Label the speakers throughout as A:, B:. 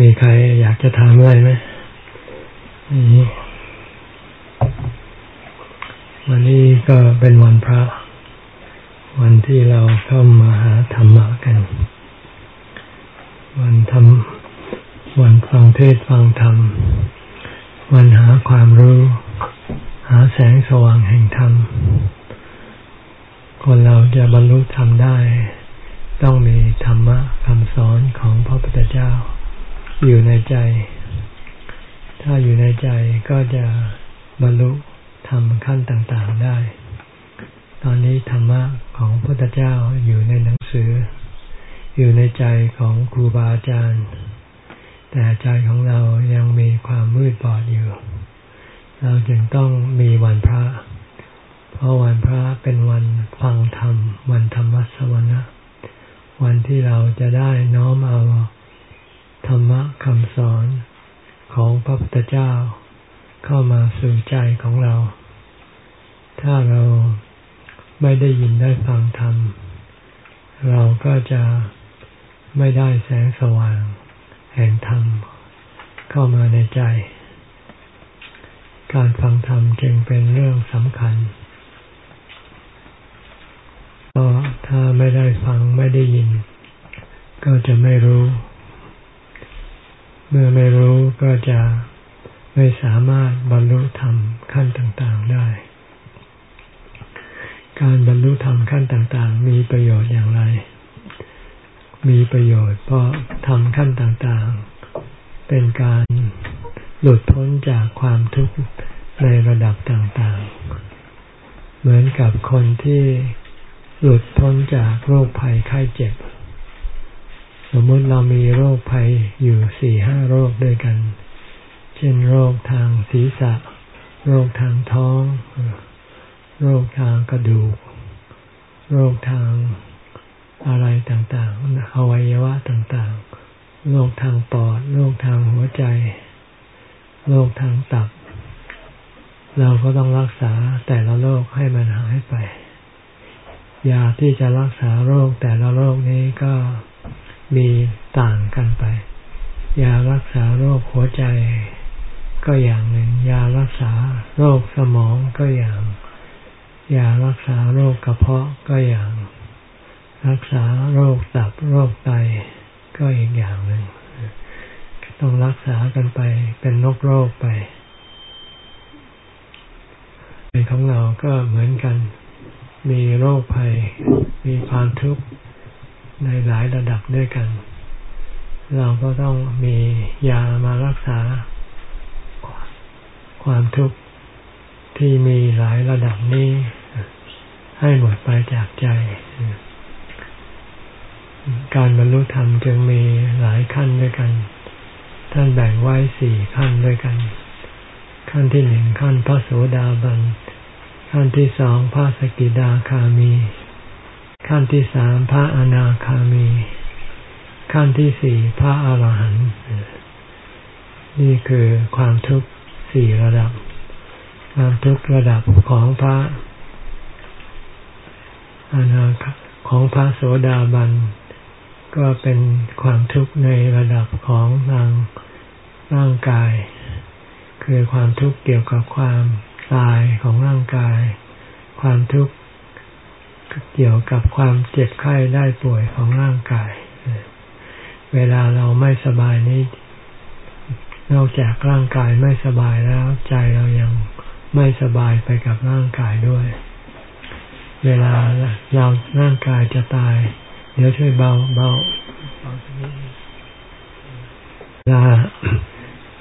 A: มีใครอยากจะถามอะไรไหมวันนี้ก็เป็นวันพระ วันที่เราเข้ามาหาธรรมะกัน วันทำวันฟังเทศฟังธรรม วันหาความรู้ หาแสงสว่างแห่งธรรม คนเราจะบรรลุธรรมได้ ต้องมีธรรมะคำสอนของพระพุทธเจ้า อยู่ในใจ ถ้าอยู่ในใจก็จะบรรลุธรรมขั้นต่างๆได้ ตอนนี้ธรรมะของพระพุทธเจ้าอยู่ในหนังสือ อยู่ในใจของครูบาอาจารย์ แต่ใจของเรายังมีความมืดบอดอยู่ เราจึงต้องมีวันพระ เพราะวันพระเป็นวันฟังธรรม วันธรรมสวนะวันที่เราจะได้น้อมเอา ธรรมะคำสอนของพระพุทธเจ้า เข้ามาสู่ใจของเรา ถ้าเราไม่ได้ยินได้ฟังธรรม เราก็จะไม่ได้แสงสว่าง แห่งธรรม เข้ามาในใจ การฟังธรรมจึงเป็นเรื่องสำคัญเพราะถ้าไม่ได้ฟังไม่ได้ยิน ก็จะไม่รู้ เมื่อไม่รู้ก็จะไม่สามารถบรรลุธรรมขั้นต่างๆได้ การบรรลุธรรมขั้นต่างๆ มีประโยชน์อย่างไร มีประโยชน์เพราะทำขั้นต่างๆ เป็นการหลุดพ้นจากความทุกข์ในระดับต่างๆ เหมือนกับคนที่หลุดพ้นจากโรคภัยไข้เจ็บ มมติเรามีโรคภัยอยู่สี่ห้าโรคด้วยกัน เช่นโรคทางศีรษะ โรคทางท้อง โรคทางกระดูก โรคทางอะไรต่างๆ อวัยวะต่างๆ โรคทางปอด โรคทางหัวใจ โรคทางตับ เราก็ต้องรักษาแต่ละโรคให้มันหายไป ยาที่จะรักษาโรคแต่ละโรคนี้ก็ มีต่างกันไป ยารักษาโรคหัวใจ ก็อย่างหนึ่ง ยารักษาโรคสมองก็อย่าง ยารักษาโรคกระเพาะก็อย่าง รักษาโรคตับโรคไตก็อีกอย่างหนึ่งต้องรักษากันไป เป็นโรคโรคไปในของเราก็เหมือนกัน มีโรคภัย มีความทุกข์ ในหลายระดับด้วยกัน เราก็ต้องมียามารักษา ความทุกข์ที่มีหลายระดับนี้ ให้หมดไปจากใจ การบรรลุธรรมจึงมีหลายขั้นด้วยกัน ท่านแบ่งไว้สี่ขั้นด้วยกัน ขั้นที่หนึ่งขั้นพระโสดาบันขั้นที่สองพระสกิดาคามี ขั้นที่สามพระอนาคามี ขั้นที่สี่พระอาหารหันต์นี่คือความทุกข์สี่ระดับ ความทุกข์ระดับของพระอนาคของพระโสดาบัน ก็เป็นความทุกข์ในระดับของทางร่างกาย คือความทุกข์เกี่ยวกับความตายของร่างกาย ความทุกข์ เกี่ยวกับความเจ็บไข้ได้ป่วยของร่างกาย เวลาเราไม่สบายนี้ นอกจากร่างกายไม่สบายแล้ว ใจเรายังไม่สบายไปกับร่างกายด้วย เวลาเราร่างกายจะตาย เดี๋ยวช่วยเบาเบาเวลา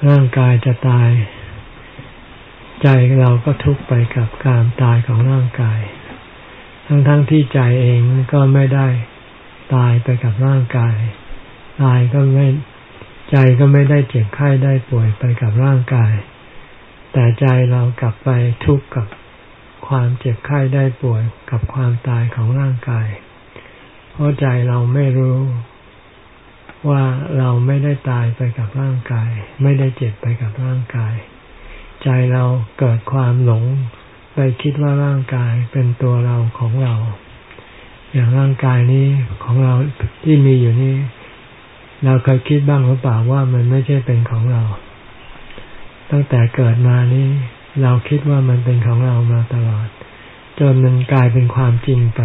A: ร่างกายจะตาย ใจเราก็ทุกข์ไปกับการตายของร่างกาย ทั้งๆทที่ใจเองก็ไม่ได้ตายไปกับร่างกาย ตายก็ไม่ใจก็ไม่ได้เจ็บไข้ได้ป่วยไปกับร่างกาย แต่ใจเรากลับไปทุกข์กับความเจ็บไข้ได้ป่วยกับความตายของร่างกาย เพราะใจเราไม่รู้ว่าเราไม่ได้ตายไปกับร่างกาย ไม่ได้เจ็บไปกับร่างกาย ใจเราเกิดความหลง ไปคิดว่าร่างกายเป็นตัวเราของเรา อย่างร่างกายนี้ของเราที่มีอยู่นี้ เราเคยคิดบ้างหรือเปล่าว่ามันไม่ใช่เป็นของเรา ตั้งแต่เกิดมานี้เราคิดว่ามันเป็นของเรามาตลอด จนมันกลายเป็นความจริงไป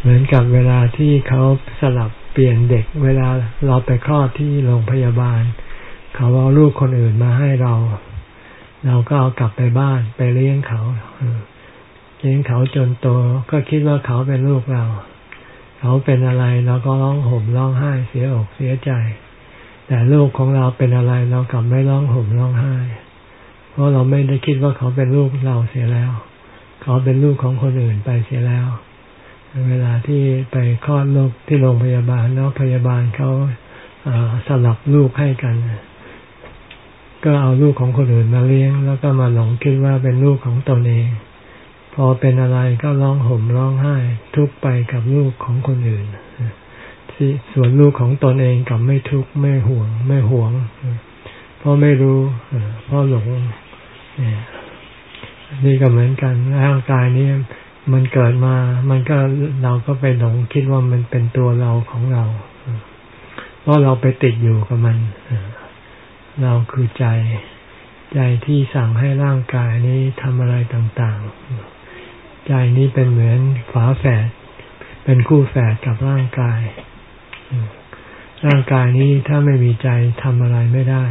A: เหมือนกับเวลาที่เขาสลับเปลี่ยนเด็ก เวลาเราไปคลอดที่โรงพยาบาล เขาเอาลูกคนอื่นมาให้เรา เราก็เอากลับไปบ้านไปเลี้ยงเขาเลี้ยงเขาจนโตก็คิดว่าเขาเป็นลูกเรา เขาเป็นอะไรเราก็ร้องห่มร้องไห้เสียอกเสียใจ แต่ลูกของเราเป็นอะไรเรากลับไม่ร้องห่มร้องไห้ เพราะเราไม่ได้คิดว่าเขาเป็นลูกเราเสียแล้ว เขาเป็นลูกของคนอื่นไปเสียแล้ว เวลาที่ไปคลอดลูกที่โรงพยาบาลแล้วพยาบาลเขาสลับลูกให้กัน ก็เอาลูกของคนอื่นมาเลี้ยง แล้วก็มาหลงคิดว่าเป็นลูกของตนเอง พอเป็นอะไรก็ร้องห่มร้องไห้ ทุกไปกับลูกของคนอื่นส่วนลูกของตนเองกับไม่ทุกข์ไม่ห่วง ไม่ห่วงเพราะไม่รู้เพราะหลงนี่ก็เหมือนกันร่างกายนี้มันเกิดมา มันก็เราก็ไปหลงคิดว่ามันเป็นตัวเราของเรา เพราะเราไปติดอยู่กับมัน เราคือใจ ใจที่สั่งให้ร่างกายนี้ทำอะไรต่างๆ ใจนี้เป็นเหมือนฝาแฝด เป็นคู่แฝดกับร่างกาย ร่างกายนี้ถ้าไม่มีใจทำอะไรไม่ได้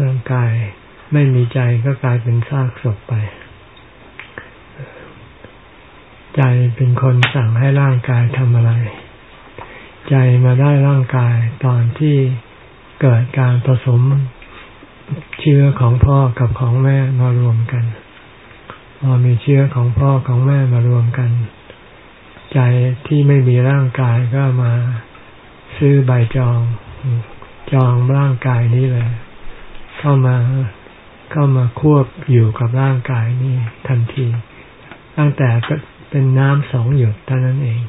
A: ร่างกายไม่มีใจก็กลายเป็นซากศพไป ใจเป็นคนสั่งให้ร่างกายทำอะไร ใจมาได้ร่างกายตอนที่ เกิดการผสมเชื้อของพ่อกับของแม่มารวมกัน พอมีเชื้อของพ่อของแม่มารวมกัน ใจที่ไม่มีร่างกายก็มาซื้อใบจอง จองร่างกายนี้เลย เข้ามาเข้ามาควบอยู่กับร่างกายนี้ทันที ตั้งแต่เป็นน้ำสองหยดเท่านั้นเอง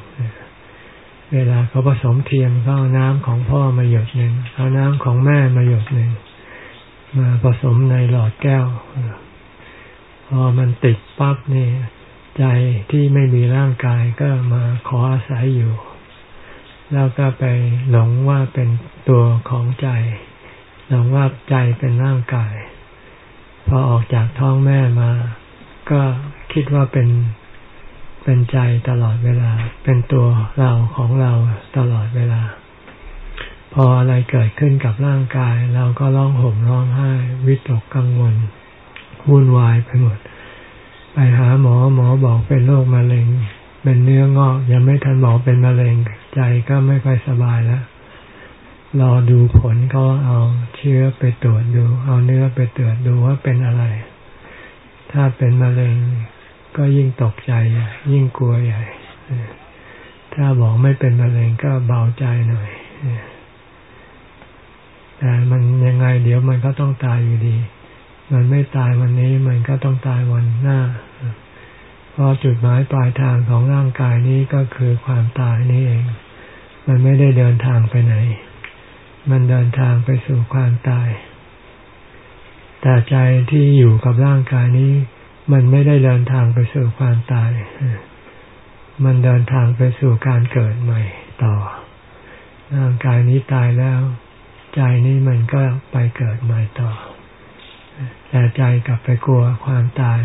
A: เวลาเขาผสมเทียมก็เอาน้ำของพ่อมาหยดหนึ่งเอาน้ำของแม่มาหยดหนึ่งมาผสมในหลอดแก้วพอมันติดปั๊บนี่ใจที่ไม่มีร่างกายก็มาขออาศัยอยู่ แล้วก็ไปหลงว่าเป็นตัวของใจ หลงว่าใจเป็นร่างกาย พอออกจากท้องแม่มา ก็คิดว่าเป็น เป็นใจตลอดเวลา เป็นตัวเราของเราตลอดเวลา พออะไรเกิดขึ้นกับร่างกาย เราก็ร้องห่มร้องไห้ วิตกกังวลวุ่นวายไปหมด ไปหาหมอหมอบอกเป็นโรคมะเร็ง เป็นเนื้องอก ยังไม่ทันบอกเป็นมะเร็ง ใจก็ไม่ค่อยสบายแล้วรอดูผลก็เอาเชื้อไปตรวจดู เอาเนื้อไปตรวจดูว่าเป็นอะไร ถ้าเป็นมะเร็ง ก็ยิ่งตกใจ ยิ่งกลัวใหญ่ ถ้าบอกไม่เป็นมะเร็งก็เบาใจหน่อยแต่มันยังไงเดี๋ยวมันก็ต้องตายอยู่ดี มันไม่ตายวันนี้มันก็ต้องตายวันหน้า เพราะจุดหมายปลายทางของร่างกายนี้ก็คือความตายนี่เอง มันไม่ได้เดินทางไปไหน มันเดินทางไปสู่ความตาย แต่ใจที่อยู่กับร่างกายนี้ มันไม่ได้เดินทางไปสู่ความตาย มันเดินทางไปสู่การเกิดใหม่ต่อ ร่างกายนี้ตายแล้ว ใจนี้มันก็ไปเกิดใหม่ต่อ แต่ใจกลับไปกลัวความตาย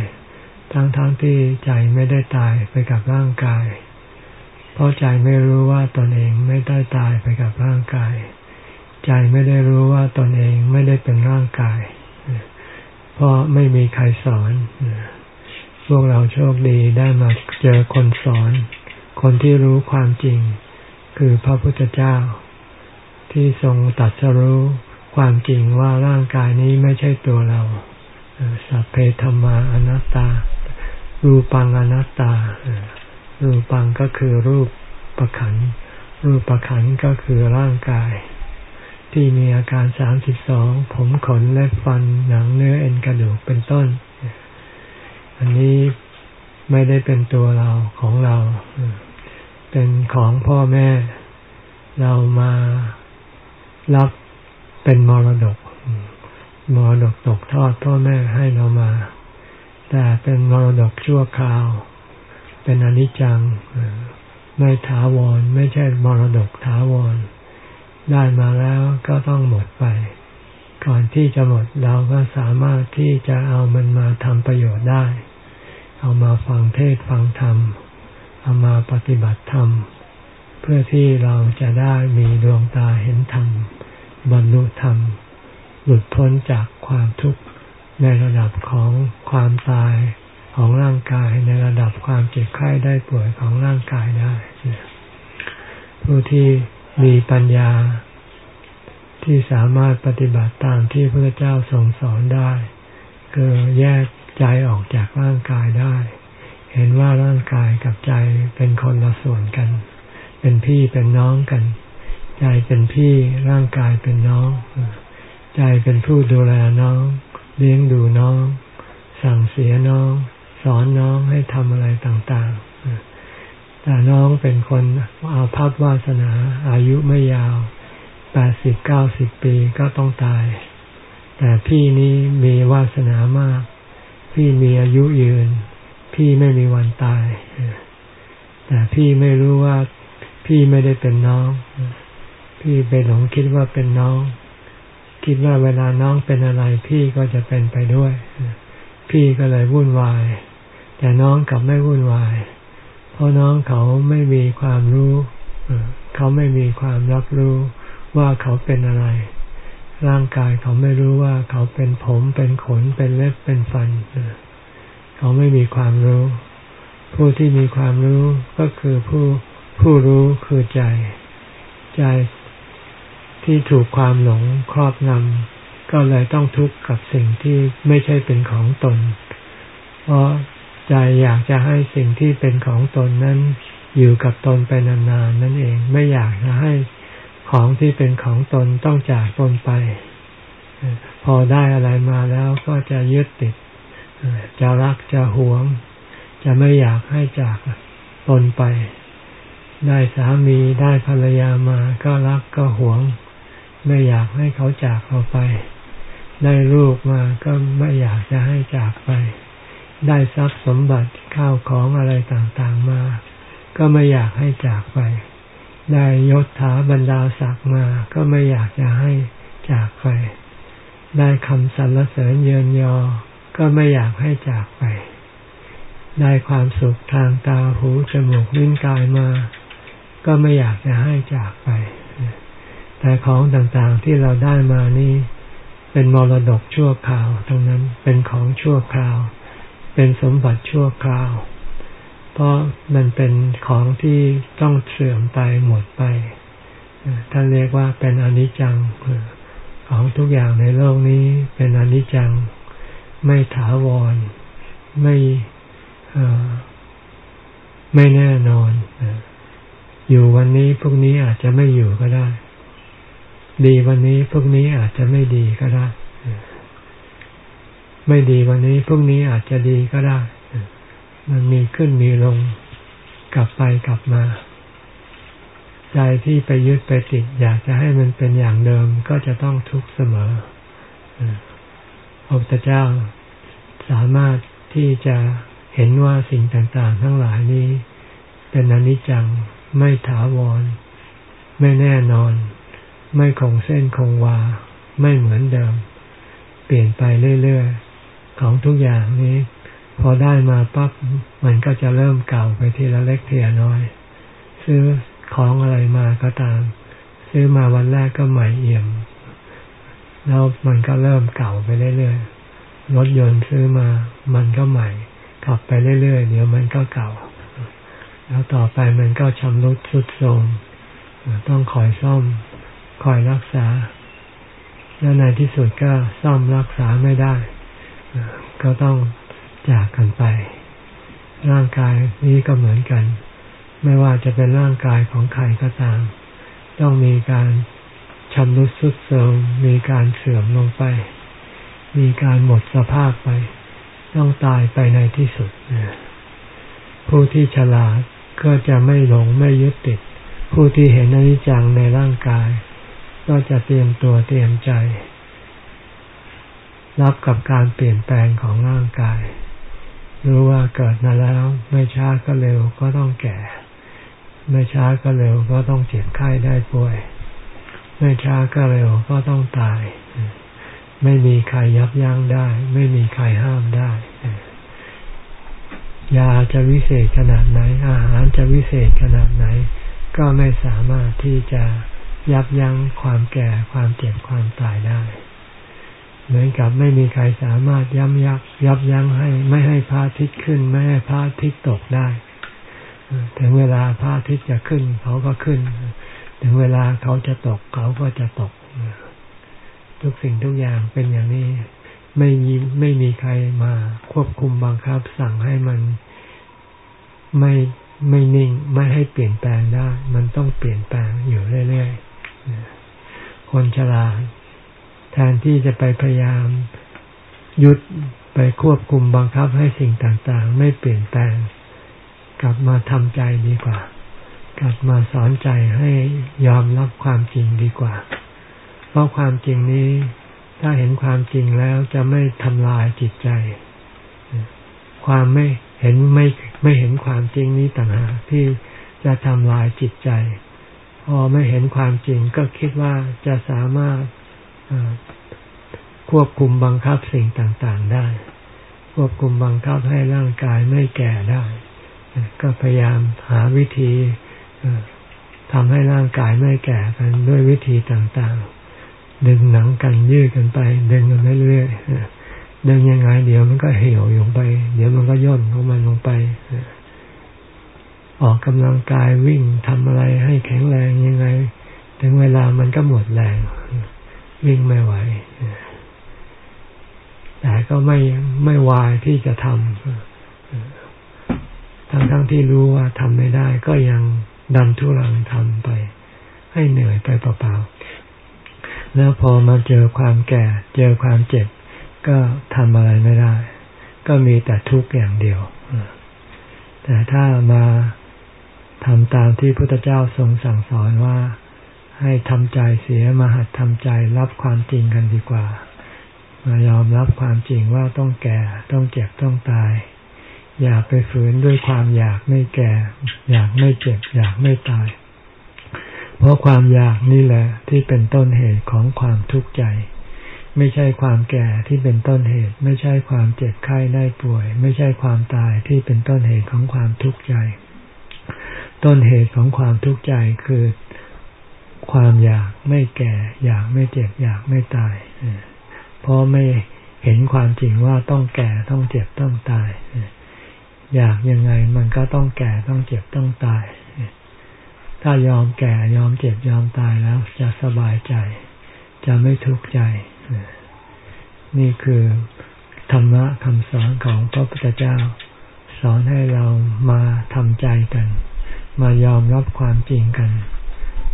A: ทั้งๆทที่ใจไม่ได้ตายไปกับร่างกาย เพราะใจไม่รู้ว่าตนเองไม่ได้ตายไปกับร่างกาย ใจไม่ได้รู้ว่าตนเองไม่ได้เป็นร่างกาย ราะไม่มีใครสอน พวกเราโชคดีได้มาเจอคนสอน คนที่รู้ความจริง คือพระพุทธเจ้า ที่ทรงตัดสรู้ความจริงว่าร่างกายนี้ไม่ใช่ตัวเราสัพเพธรรมาอนัตตา รูปังอนัตตา รูปังก็คือรูปประขัน รูปประขันก็คือร่างกาย ที่มีอาการสามสิบสองผมขนและฟันหนังเนื้อเอ็นกระดูกเป็นต้น อันนี้ไม่ได้เป็นตัวเราของเรา เป็นของพ่อแม่ เรามารับเป็นมรดก มรดกตกทอดพ่อแม่ให้เรามา แต่เป็นมรดกชั่วคราว เป็นอนิจจัง ไม่ถาวร ไม่ใช่มรดกถาวร ได้มาแล้วก็ต้องหมดไป ก่อนที่จะหมดเราก็สามารถที่จะเอามันมาทำประโยชน์ได้ เอามาฟังเทศฟังธรรม เอามาปฏิบัติธรรม เพื่อที่เราจะได้มีดวงตาเห็นธรรม บรรลุธรรม หลุดพ้นจากความทุกข์ในระดับของความตายของร่างกายในระดับความเจ็บไข้ได้ป่วยของร่างกายได้ ผู้ที่ มีปัญญา ที่สามารถปฏิบัติตามที่พระเจ้าทรงสอนได้ คือแยกใจออกจากร่างกายได้ เห็นว่าร่างกายกับใจเป็นคนละส่วนกัน เป็นพี่เป็นน้องกัน ใจเป็นพี่ร่างกายเป็นน้อง ใจเป็นผู้ดูแลน้อง เลี้ยงดูน้อง สั่งเสียน้อง สอนน้องให้ทำอะไรต่างๆ แต่น้องเป็นคนเอาพับวาสนา อายุไม่ยาวแปดสิบเก้าสิบปีก็ต้องตาย แต่พี่นี้มีวาสนามาก พี่มีอายุยืน พี่ไม่มีวันตาย แต่พี่ไม่รู้ว่าพี่ไม่ได้เป็นน้อง พี่ไปหลงคิดว่าเป็นน้อง คิดว่าเวลาน้องเป็นอะไร พี่ก็จะเป็นไปด้วย พี่ก็เลยวุ่นวาย แต่น้องกลับไม่วุ่นวาย ราะน้องเขาไม่มีความรู้เขาไม่มีความรับรู้ว่าเขาเป็นอะไร ร่างกายเขาไม่รู้ว่าเขาเป็นผมเป็นขนเป็นเล็บเป็นฟันเขาไม่มีความรู้ ผู้ที่มีความรู้ก็คือผู้ผู้รู้คือใจ ใจที่ถูกความหลงครอบงำก็เลยต้องทุกข์กับสิ่งที่ไม่ใช่เป็นของตน เพราะ ใจอยากจะให้สิ่งที่เป็นของตนนั้นอยู่กับตนไปนานๆนั่นเอง ไม่อยากจะให้ของที่เป็นของตนต้องจากตนไป พอได้อะไรมาแล้วก็จะยึดติด จะรักจะหวง จะไม่อยากให้จากตนไป ได้สามีได้ภรรยามาก็รักก็หวง ไม่อยากให้เขาจากเราไป ได้ลูกมาก็ไม่อยากจะให้จากไป ได้ทรัพย์สมบัติข้าวของอะไรต่างๆมา ก็ไม่อยากให้จากไป ได้ยศถาบรรดาศักดิ์มา ก็ไม่อยากจะให้จากไป ได้คำสรรเสริญเยินยอ ก็ไม่อยากให้จากไป ได้ความสุขทางตาหูจมูกลิ้นกายมา ก็ไม่อยากจะให้จากไป แต่ของต่างๆที่เราได้มานี่เป็นมรดกชั่วคราวทั้งนั้นเป็นของชั่วคราว เป็นสมบัติชั่วคราว เพราะมันเป็นของที่ต้องเสื่อมไปหมดไปท่านเรียกว่าเป็นอนิจจังของทุกอย่างในโลกนี้เป็นอนิจจัง ไม่ถาวร ไม่ไม่แน่นอน อยู่วันนี้พรุ่งนี้อาจจะไม่อยู่ก็ได้ ดีวันนี้พรุ่งนี้อาจจะไม่ดีก็ได้ ไม่ดีวันนี้พรุ่งนี้อาจจะดีก็ได้ มันมีขึ้นมีลงกลับไปกลับมาใจที่ไปยึดไปติด อยากจะให้มันเป็นอย่างเดิมก็จะต้องทุกข์เสมอพระพุทธเจ้าสามารถที่จะเห็นว่าสิ่งต่างๆ ทั้งหลายนี้ เป็นอนิจจังไม่ถาวร ไม่แน่นอน ไม่คงเส้นคงวา ไม่เหมือนเดิม เปลี่ยนไปเรื่อยๆ ของทุกอย่างนี้ พอได้มาปั๊บมันก็จะเริ่มเก่าไปทีละเล็กทีละน้อย ซื้อของอะไรมาก็ตาม ซื้อมาวันแรกก็ใหม่เอี่ยม แล้วมันก็เริ่มเก่าไปเรื่อยๆรถยนต์ซื้อมามันก็ใหม่ ขับไปเรื่อยๆเดี๋ยวมันก็เก่า แล้วต่อไปมันก็ชำรุดทรุดโทรมต้องคอยซ่อมคอยรักษา แล้วในที่สุดก็ซ่อมรักษาไม่ได้ ก็ต้องจากกันไป ร่างกายนี้ก็เหมือนกัน ไม่ว่าจะเป็นร่างกายของใครก็ตาม ต้องมีการชำรุดสุดโทรมมีการเสื่อมลงไป มีการหมดสภาพไป ต้องตายไปในที่สุด ผู้ที่ฉลาดก็จะไม่หลงไม่ยึดติด ผู้ที่เห็นอนิจจังในร่างกาย ก็จะเตรียมตัวเตรียมใจ รับกับการเปลี่ยนแปลงของร่างกาย รู้ว่าเกิดมาแล้ว ไม่ช้าก็เร็วก็ต้องแก่ ไม่ช้าก็เร็วก็ต้องเจ็บไข้ได้ป่วย ไม่ช้าก็เร็วก็ต้องตาย ไม่มีใครยับยั้งได้ ไม่มีใครห้ามได้ยาจะวิเศษขนาดไหน อาหารจะวิเศษขนาดไหน ก็ไม่สามารถที่จะยับยั้งความแก่ความเจ็บความตายได้ เหมือนกับไม่มีใครสามารถย้ำยักยับยั้งให้ ไม่ให้พระอาทิตย์ขึ้น ไม่ให้พระอาทิตย์ตกได้ ถึงเวลาพระอาทิตย์จะขึ้น เขาก็ขึ้น ถึงเวลาเขาจะตก เขาก็จะตก ทุกสิ่งทุกอย่างเป็นอย่างนี้ ไม่มีไม่มีใครมาควบคุมบังคับ สั่งให้มันไม่ไม่นิ่งไม่ให้เปลี่ยนแปลงได้ มันต้องเปลี่ยนแปลงอยู่เรื่อยๆคนฉลาด แทนที่จะไปพยายามยุดไปควบคุมบังคับให้สิ่งต่างๆ ไม่เปลี่ยนแปลง กลับมาทำใจดีกว่า กลับมาสอนใจให้ยอมรับความจริงดีกว่า เพราะความจริงนี้ ถ้าเห็นความจริงแล้วจะไม่ทำลายจิตใจ ความไม่เห็นไม่ไม่เห็นความจริงนี้ต่างหากที่จะทำลายจิตใจ พอไม่เห็นความจริงก็คิดว่าจะสามารถ ควบคุมบังคับสิ่งต่างๆได้ ควบคุมบังคับให้ร่างกายไม่แก่ได้ ก็พยายามหาวิธีทำให้ร่างกายไม่แก่กันด้วยวิธีต่างๆ ดึงหนังกันยืดกันไป ดึงกันเรื่อยๆดึงยังไง เดี๋ยวมันก็เหี่ยวลงไป เดี๋ยวมันก็ย่นของมันลงไปออกกำลังกายวิ่งทำอะไรให้แข็งแรงยังไง ถึงเวลามันก็หมดแรง วิ่งไม่ไหวแต่ก็ไม่ไม่วายที่จะทำทั้งๆทที่รู้ว่าทำไม่ได้ ก็ยังดันทุรังทำไป ให้เหนื่อยไปเปล่าๆแล้วพอมาเจอความแก่ เจอความเจ็บ ก็ทำอะไรไม่ได้ ก็มีแต่ทุกข์อย่างเดียวแต่ถ้ามาทำตามที่พระพุทธเจ้าทรงสั่งสอนว่า ให้ทำใจเสียมาหัดทำใจรับความจริงกันดีกว่า มายอมรับความจริงว่าต้องแก่ ต้องเจ็บต้องตาย อย่าไปฝืนด้วยความอยากไม่แก่ อยากไม่เจ็บ อยากไม่ตาย เพราะความอยากนี่แหละ ที่เป็นต้นเหตุของความทุกข์ใจ ไม่ใช่ความแก่ที่เป็นต้นเหตุ ไม่ใช่ความเจ็บไข้ได้ป่วย ไม่ใช่ความตายที่เป็นต้นเหตุของความทุกข์ใจ ต้นเหตุของความทุกข์ใจคือ ความอยากไม่แก่ อยากไม่เจ็บ อยากไม่ตายเพราะไม่เห็นความจริงว่าต้องแก่ต้องเจ็บต้องตายอยากยังไงมันก็ต้องแก่ต้องเจ็บต้องตาย ถ้ายอมแก่ยอมเจ็บยอมตายแล้วจะสบายใจ จะไม่ทุกข์ใจ นี่คือธรรมะคำสอนของพระพุทธเจ้า สอนให้เรามาทำใจกัน มายอมรับความจริงกัน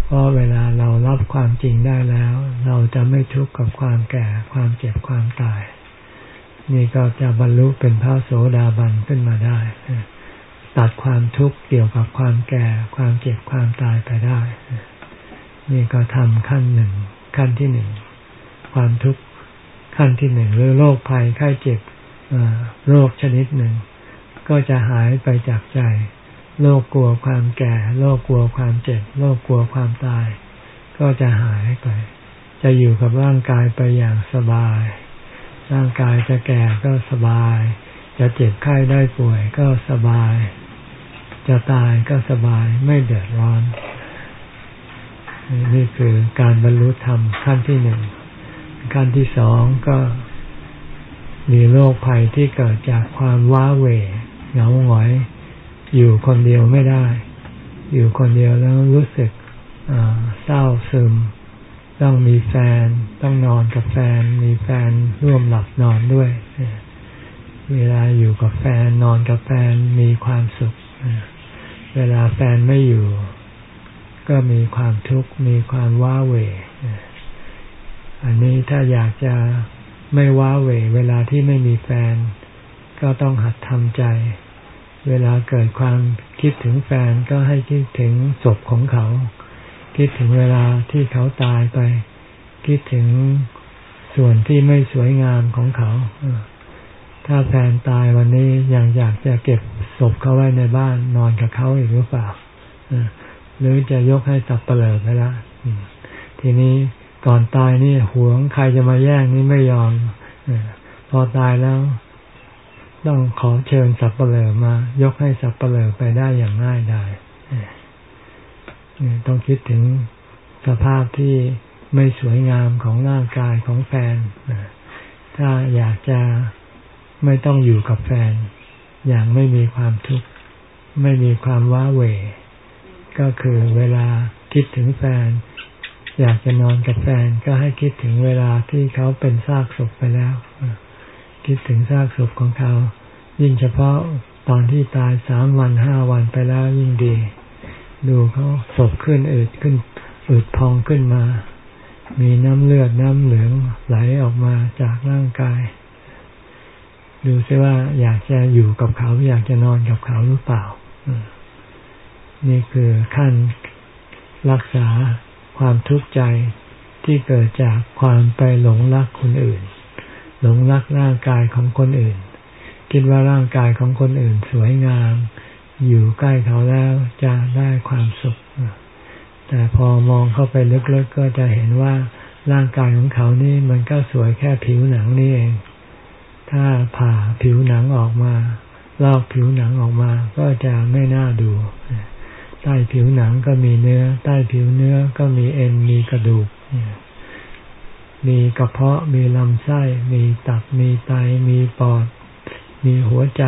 A: เพราะเวลาเรารับความจริงได้แล้ว เราจะไม่ทุกข์กับความแก่ ความเจ็บความตาย นี่ก็จะบรรลุเป็นพระโสดาบันขึ้นมาได้ ตัดความทุกข์เกี่ยวกับความแก่ ความเจ็บความตายไปได้ นี่ก็ทำขั้นหนึ่ง ขั้นที่หนึ่ง ความทุกข์ขั้นที่หนึ่งหรือโรคภัยไข้เจ็บโรคชนิดหนึ่ง ก็จะหายไปจากใจ โรคกลัวความแก่โรคกลัวความเจ็บโรคกลัวความตาย ก็จะหายไป จะอยู่กับร่างกายไปอย่างสบาย ร่างกายจะแก่ก็สบาย จะเจ็บไข้ได้ป่วยก็สบาย จะตายก็สบายไม่เดือดร้อน นี่คือการบรรลุธรรมขั้นที่หนึ่งขั้นที่สองก็มีโรคภัยที่เกิดจากความว้าเหวเหงาหงอย อยู่คนเดียวไม่ได้ อยู่คนเดียวแล้วรู้สึกเศร้าซึม ต้องมีแฟน ต้องนอนกับแฟน มีแฟนร่วมหลับนอนด้วย เวลาอยู่กับแฟนนอนกับแฟนมีความสุข เวลาแฟนไม่อยู่ ก็มีความทุกข์มีความว้าเหวอันนี้ถ้าอยากจะไม่ว้าเหวเวลาที่ไม่มีแฟน ก็ต้องหัดทำใจ เวลาเกิดความคิดถึงแฟนก็ให้คิดถึงศพของเขา คิดถึงเวลาที่เขาตายไป คิดถึงส่วนที่ไม่สวยงามของเขา ถ้าแฟนตายวันนี้ยังอยากจะเก็บศพเขาไว้ในบ้านนอนกับเขาอีกหรือเปล่าหรือจะยกให้สับเปลือกไปละทีนี้ก่อนตายนี่หวงใครจะมาแย่งนี่ไม่ยอมพอตายแล้ว ต้องขอเชิญสับเปลือมา ยกให้สับเปลือไปได้อย่างง่ายดายต้องคิดถึงสภาพที่ไม่สวยงามของร่างกายของแฟน ถ้าอยากจะไม่ต้องอยู่กับแฟน อย่างไม่มีความทุกข์ไม่มีความว้าเหวก็คือเวลาคิดถึงแฟน อยากจะนอนกับแฟนก็ให้คิดถึงเวลาที่เขาเป็นซากศพไปแล้ว คิดถึงซากศพของเขา ยิ่งเฉพาะตอนที่ตายสามวันห้าวันไปแล้วยิ่งดี ดูเขาศพขึ้นอืดขึ้นอืดพองขึ้นมา มีน้ำเลือดน้ำเหลืองไหลออกมาจากร่างกาย ดูซิว่าอยากจะอยู่กับเขาอยากจะนอนกับเขาหรือเปล่า นี่คือขั้นรักษาความทุกข์ใจที่เกิดจากความไปหลงรักคนอื่น หลงรักร่างกายของคนอื่น คิดว่าร่างกายของคนอื่นสวยงาม อยู่ใกล้เขาแล้วจะได้ความสุข แต่พอมองเข้าไปลึกๆกก็จะเห็นว่าร่างกายของเขานี่มันก็สวยแค่ผิวหนังนี่เอง ถ้าผ่าผิวหนังออกมา ลอกผิวหนังออกมาก็จะไม่น่าดู ใต้ผิวหนังก็มีเนื้อ ใต้ผิวเนื้อก็มีเอ็น มีกระดูก มีกระเพาะ มีลำไส้ มีตับ มีไต มีปอด มีหัวใจ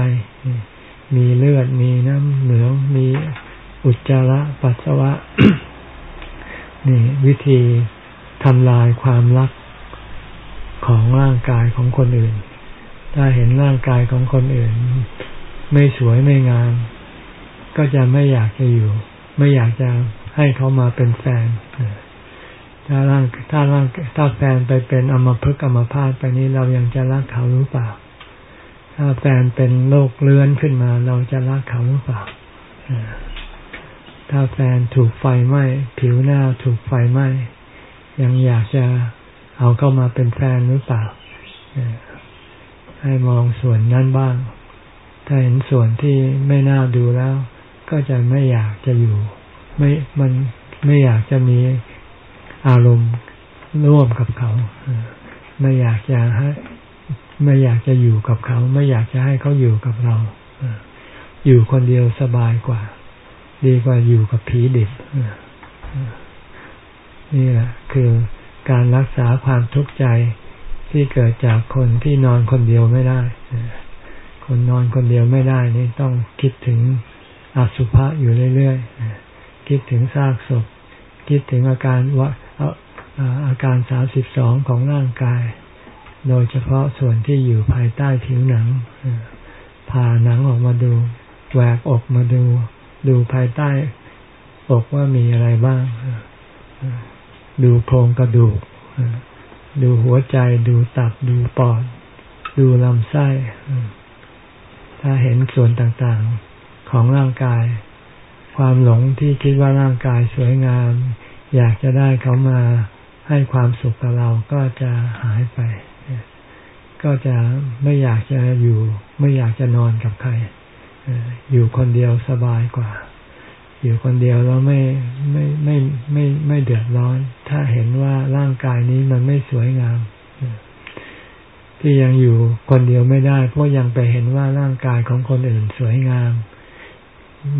A: มีเลือด มีน้ำเหลือง มีอุจจาระปัสสาวะ นี่วิธีทำลายความรักของร่างกายของคนอื่น ถ้าเห็นร่างกายของคนอื่น ไม่สวยไม่งาม ก็จะไม่อยากจะอยู่ ไม่อยากจะให้เขามาเป็นแฟนถ้าร่างถ้าร่างถ้าแฟนไปเป็นอมภพกรรมพาดไปนี้เรายังจะรักเขาหรือเปล่า ถ้าแฟนเป็นโรคเลื้อนขึ้นมา เราจะรักเขาหรือเปล่า ถ้าแฟนถูกไฟไหม้ผิวหน้าถูกไฟไหม้ยังอยากจะเอาเข้ามาเป็นแฟนหรือเปล่า ให้มองส่วนนั้นบ้าง ถ้าเห็นส่วนที่ไม่น่าดูแล้ว ก็จะไม่อยากจะอยู่ ไม่มันไม่อยากจะมีอารมณ์ร่วมกับเขา ไม่อยากจะให้ ไม่อยากจะอยู่กับเขา ไม่อยากจะให้เขาอยู่กับเราอยู่คนเดียวสบายกว่า ดีกว่าอยู่กับผีดิบนี่แหละคือการรักษาความทุกข์ใจที่เกิดจากคนที่นอนคนเดียวไม่ได้คนนอนคนเดียวไม่ได้นี่ต้องคิดถึงอสุภะอยู่เรื่อยๆคิดถึงซากศพ คิดถึงอาการวะอาการสาสิบสองของร่างกาย โดยเฉพาะส่วนที่อยู่ภายใต้ผิวหนังผ่าหนังออกมาดูแหวกอกมาดู ดูภายใต้อกว่ามีอะไรบ้าง ดูโครงกระดูก ดูหัวใจ ดูตับ ดูปอด ดูลำไส้ ถ้าเห็นส่วนต่างๆของร่างกาย ความหลงที่คิดว่าร่างกายสวยงาม อยากจะได้เขามาให้ความสุขกับเราก็จะหายไป ก็จะไม่อยากจะอยู่ ไม่อยากจะนอนกับใครอยู่คนเดียวสบายกว่า อยู่คนเดียวแล้วไม่ไม่ไม่ไม่ไม่เดือดร้อน ถ้าเห็นว่าร่างกายนี้มันไม่สวยงาม ที่ยังอยู่คนเดียวไม่ได้ เพราะยังไปเห็นว่าร่างกายของคนอื่นสวยงาม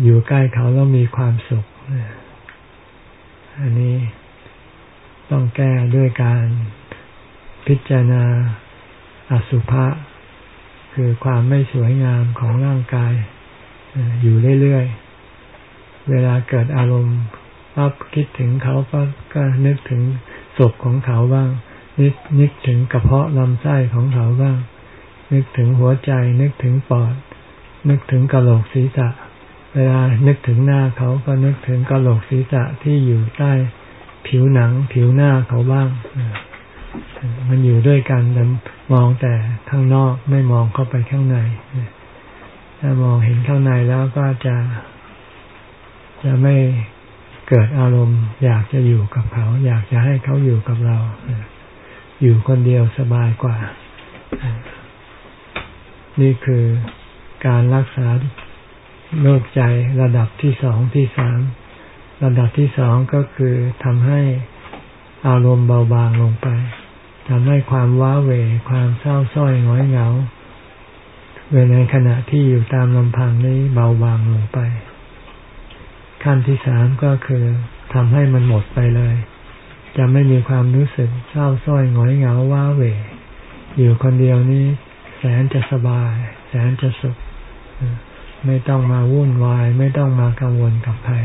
A: อยู่ใกล้เขาแล้วมีความสุขอันนี้ต้องแก้ด้วยการพิจารณา อสุภะคือความไม่สวยงามของร่างกายอยู่เรื่อยๆ เวลาเกิดอารมณ์ปั๊บคิดถึงเขาก็ก็นึกถึงศพของเขาบ้าง นึกนึกถึงกระเพาะลำไส้ของเขาบ้าง นึกถึงหัวใจ นึกถึงปอด นึกถึงกระโหลกศีรษะ เวลานึกถึงหน้าเขาก็นึกถึงกระโหลกศีรษะที่อยู่ใต้ผิวหนัง ผิวหน้าเขาบ้าง มันอยู่ด้วยกันแต่ มองแต่ข้างนอกไม่มองเข้าไปข้างในถ้ามองเห็นข้างในแล้วก็จะ จะไม่เกิดอารมณ์ อยากจะอยู่กับเขา อยากจะให้เขาอยู่กับเรา อยู่คนเดียวสบายกว่า นี่คือการรักษาโลกใจระดับที่สองที่สามระดับที่สองก็คือทำให้อารมณ์เบาบางลงไป ทำให้ความว้าเหวความเศร้าส้อยง้อยเหงาเวลในขณะที่อยู่ตามลำพังนี้เบาบางลงไป ขั้นที่สามก็คือทำให้มันหมดไปเลย จะไม่มีความรู้สึกเศร้าส้อยง้อยเหงาว้าเหวอยู่คนเดียวนี้แสนจะสบาย แสนจะสุข ไม่ต้องมาวุ่นวาย ไม่ต้องมากังวลกับใคร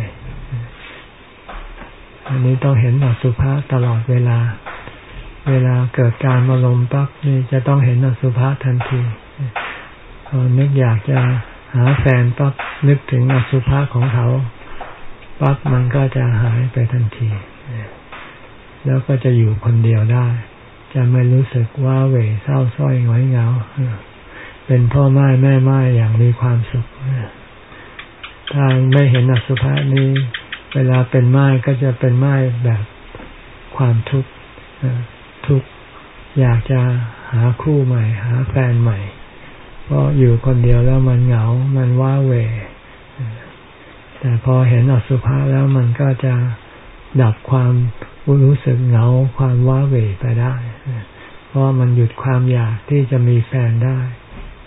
A: อันนี้ต้องเห็นอสุภะตลอดเวลา เวลาเกิดการมาลมปั๊บนี่จะต้องเห็นอสุภะทันทีพอนึกอยากจะหาแฟนปั๊บนึกถึงอสุภะของเขาปั๊บมันก็จะหายไปทันที แล้วก็จะอยู่คนเดียวได้ จะไม่รู้สึกว่าเหวเศร้าส้อยหงอยเหงาเป็นพ่อไม้แม่ไม้อย่างมีความสุขถ้าไม่เห็นอสุภะนี้ เวลาเป็นไม้ก็จะเป็นไม้แบบความทุกข์ อยากจะหาคู่ใหม่ หาแฟนใหม่ เพราะอยู่คนเดียวแล้วมันเหงา มันว้าเหวแต่พอเห็นอสุภะแล้วมันก็จะดับความรู้สึกเหงา ความว้าเหวไปได้ เพราะมันหยุดความอยากที่จะมีแฟนได้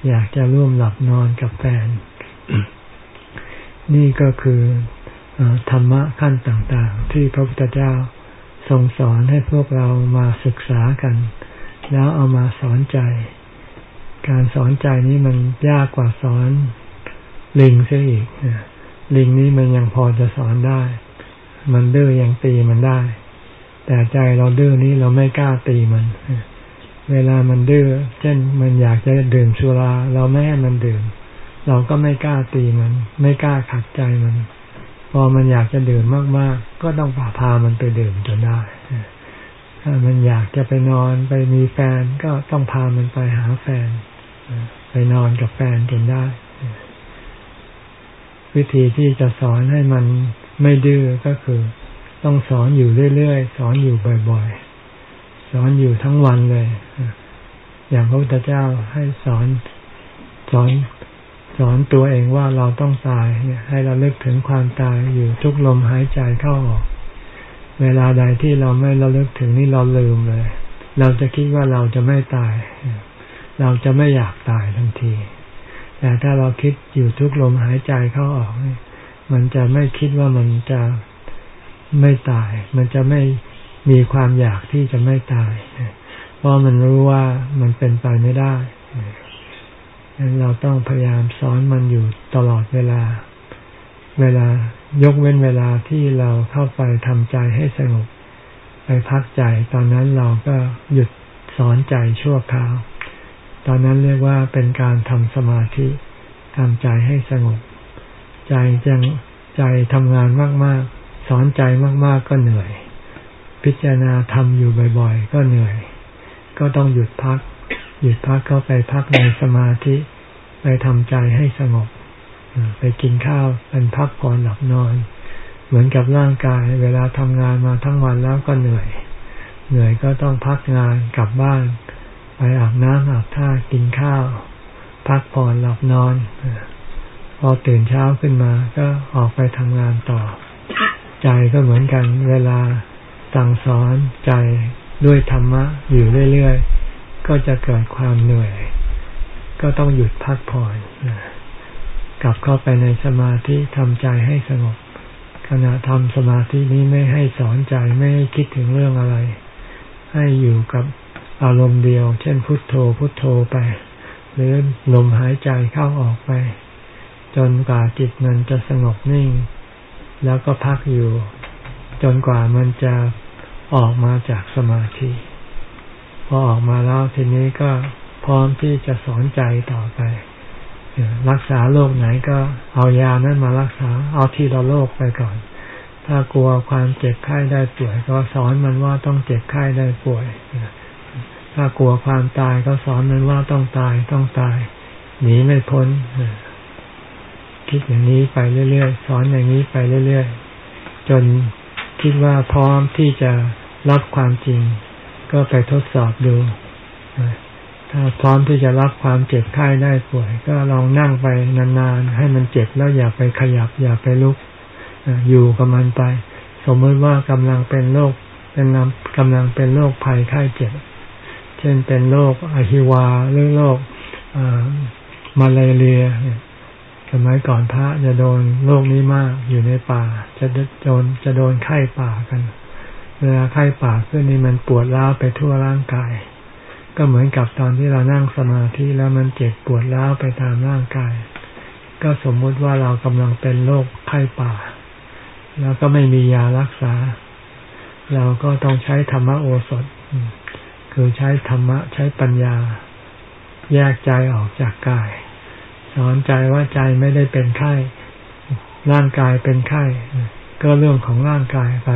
A: อยากจะร่วมหลับนอนกับแฟน นี่ก็คือธรรมะขั้นต่าง ๆ ที่พระพุทธเจ้าทรงสอนให้พวกเรามาศึกษากัน แล้วเอามาสอนใจ การสอนใจนี้มันยากกว่าสอนลิงเสียอีกลิงนี้มันยังพอจะสอนได้ มันดื้อยังตีมันได้ แต่ใจเราดื้อนี้เราไม่กล้าตีมัน เวลามันดื้อเช่นมันอยากจะดื่มสุรา เราไม่ให้มันดื่ม เราก็ไม่กล้าตีมัน ไม่กล้าขัดใจมัน พอมันอยากจะดื่มมากๆ ก็ต้องพาพามันไปดื่มจนได้ ถ้ามันอยากจะไปนอนไปมีแฟนก็ต้องพามันไปหาแฟน ไปนอนกับแฟนจนได้ วิธีที่จะสอนให้มันไม่ดื้อก็คือ ต้องสอนอยู่เรื่อยๆ สอนอยู่บ่อยๆ สอนอยู่ทั้งวันเลย อย่างพระพุทธเจ้าให้สอนสอนสอนตัวเองว่าเราต้องตายให้เราเลิกถึงความตายอยู่ทุกลมหายใจเข้าออก เวลาใดที่เราไม่เราลิกถึงนี่เราลืมเลย เราจะคิดว่าเราจะไม่ตาย เราจะไม่อยากตายทันที แต่ถ้าเราคิดอยู่ทุกลมหายใจเข้าออก มันจะไม่คิดว่ามันจะไม่ตาย มันจะไม่มีความอยากที่จะไม่ตาย เพราะมันรู้ว่ามันเป็นไปไม่ได้ดังนั้นเราต้องพยายามสอนมันอยู่ตลอดเวลา เวลา ยกเว้นเวลาที่เราเข้าไปทำใจให้สงบ ไปพักใจ ตอนนั้นเราก็หยุดสอนใจชั่วคราว ตอนนั้นเรียกว่าเป็นการทำสมาธิทำใจให้สงบ ใจจังใจทำงานมาก ๆ สอนใจมาก ๆ ก็เหนื่อย พิจารณาทำอยู่บ่อย ๆ ก็เหนื่อย ก็ต้องหยุดพัก หยุดพักก็ไปพักในสมาธิ ไปทำใจให้สงบ ไปกินข้าวเป็นพักผ่อนหลับนอน เหมือนกับร่างกาย เวลาทำงานมาทั้งวันแล้วก็เหนื่อย เหนื่อยก็ต้องพักงานกลับบ้าน ไปอาบน้ำอาบท่ากินข้าว พักผ่อนหลับนอน พอตื่นเช้าขึ้นมาก็ออกไปทำงานต่อ ใจก็เหมือนกัน เวลาสั่งสอนใจด้วยธรรมะอยู่เรื่อยๆ ก็จะเกิดความเหนื่อย ก็ต้องหยุดพักผ่อน กลับเข้าไปในสมาธิทำใจให้สงบ ขณะทำสมาธินี้ไม่ให้สอนใจไม่ให้คิดถึงเรื่องอะไร ให้อยู่กับอารมณ์เดียว เช่นพุทโธพุทโธไป หรือลมหายใจเข้าออกไป จนกว่าจิตมันจะสงบนิ่ง แล้วก็พักอยู่ จนกว่ามันจะออกมาจากสมาธิ พอออกมาแล้วทีนี้ก็พร้อมที่จะสอนใจต่อไป รักษาโรคไหนก็เอายานั้นมารักษา เอาที่เราโรคไปก่อน ถ้ากลัวความเจ็บไข้ได้ป่วย ก็สอนมันว่าต้องเจ็บไข้ได้ป่วย ถ้ากลัวความตายก็สอนมันว่าต้องตายต้องตาย หนีไม่พ้น คิดอย่างนี้ไปเรื่อยๆ สอนอย่างนี้ไปเรื่อยๆ จนคิดว่าพร้อมที่จะรับความจริง ก็ไปทดสอบดู ถ้าพร้อมที่จะรับความเจ็บไข้ได้ป่วย ก็ลองนั่งไปนานๆ ให้มันเจ็บแล้วอย่าไปขยับ อย่าไปลุกอยู่กับมันไป สมมติว่ากำลังเป็นโรคเป็นกำลังเป็นโรคภัยไข้เจ็บ เช่นเป็นโรคอหิวาหรือโรคมาลาเรียสมัยก่อนพระจะโดนโรคนี้มากอยู่ในป่า จะโดนจะโดนไข้ป่ากัน เวลาไข้ป่าขึ้นนี่มันปวดร้าวไปทั่วร่างกาย ก็เหมือนกับตอนที่เรานั่งสมาธิแล้วมันเจ็บปวดร้าวไปตามร่างกาย ก็สมมุติว่าเรากำลังเป็นโรคไข้ป่า แล้วก็ไม่มียารักษา เราก็ต้องใช้ธรรมโอสถ คือใช้ธรรมะใช้ปัญญา แยกใจออกจากกาย สอนใจว่าใจไม่ได้เป็นไข้ ร่างกายเป็นไข้ ก็เรื่องของร่างกายไป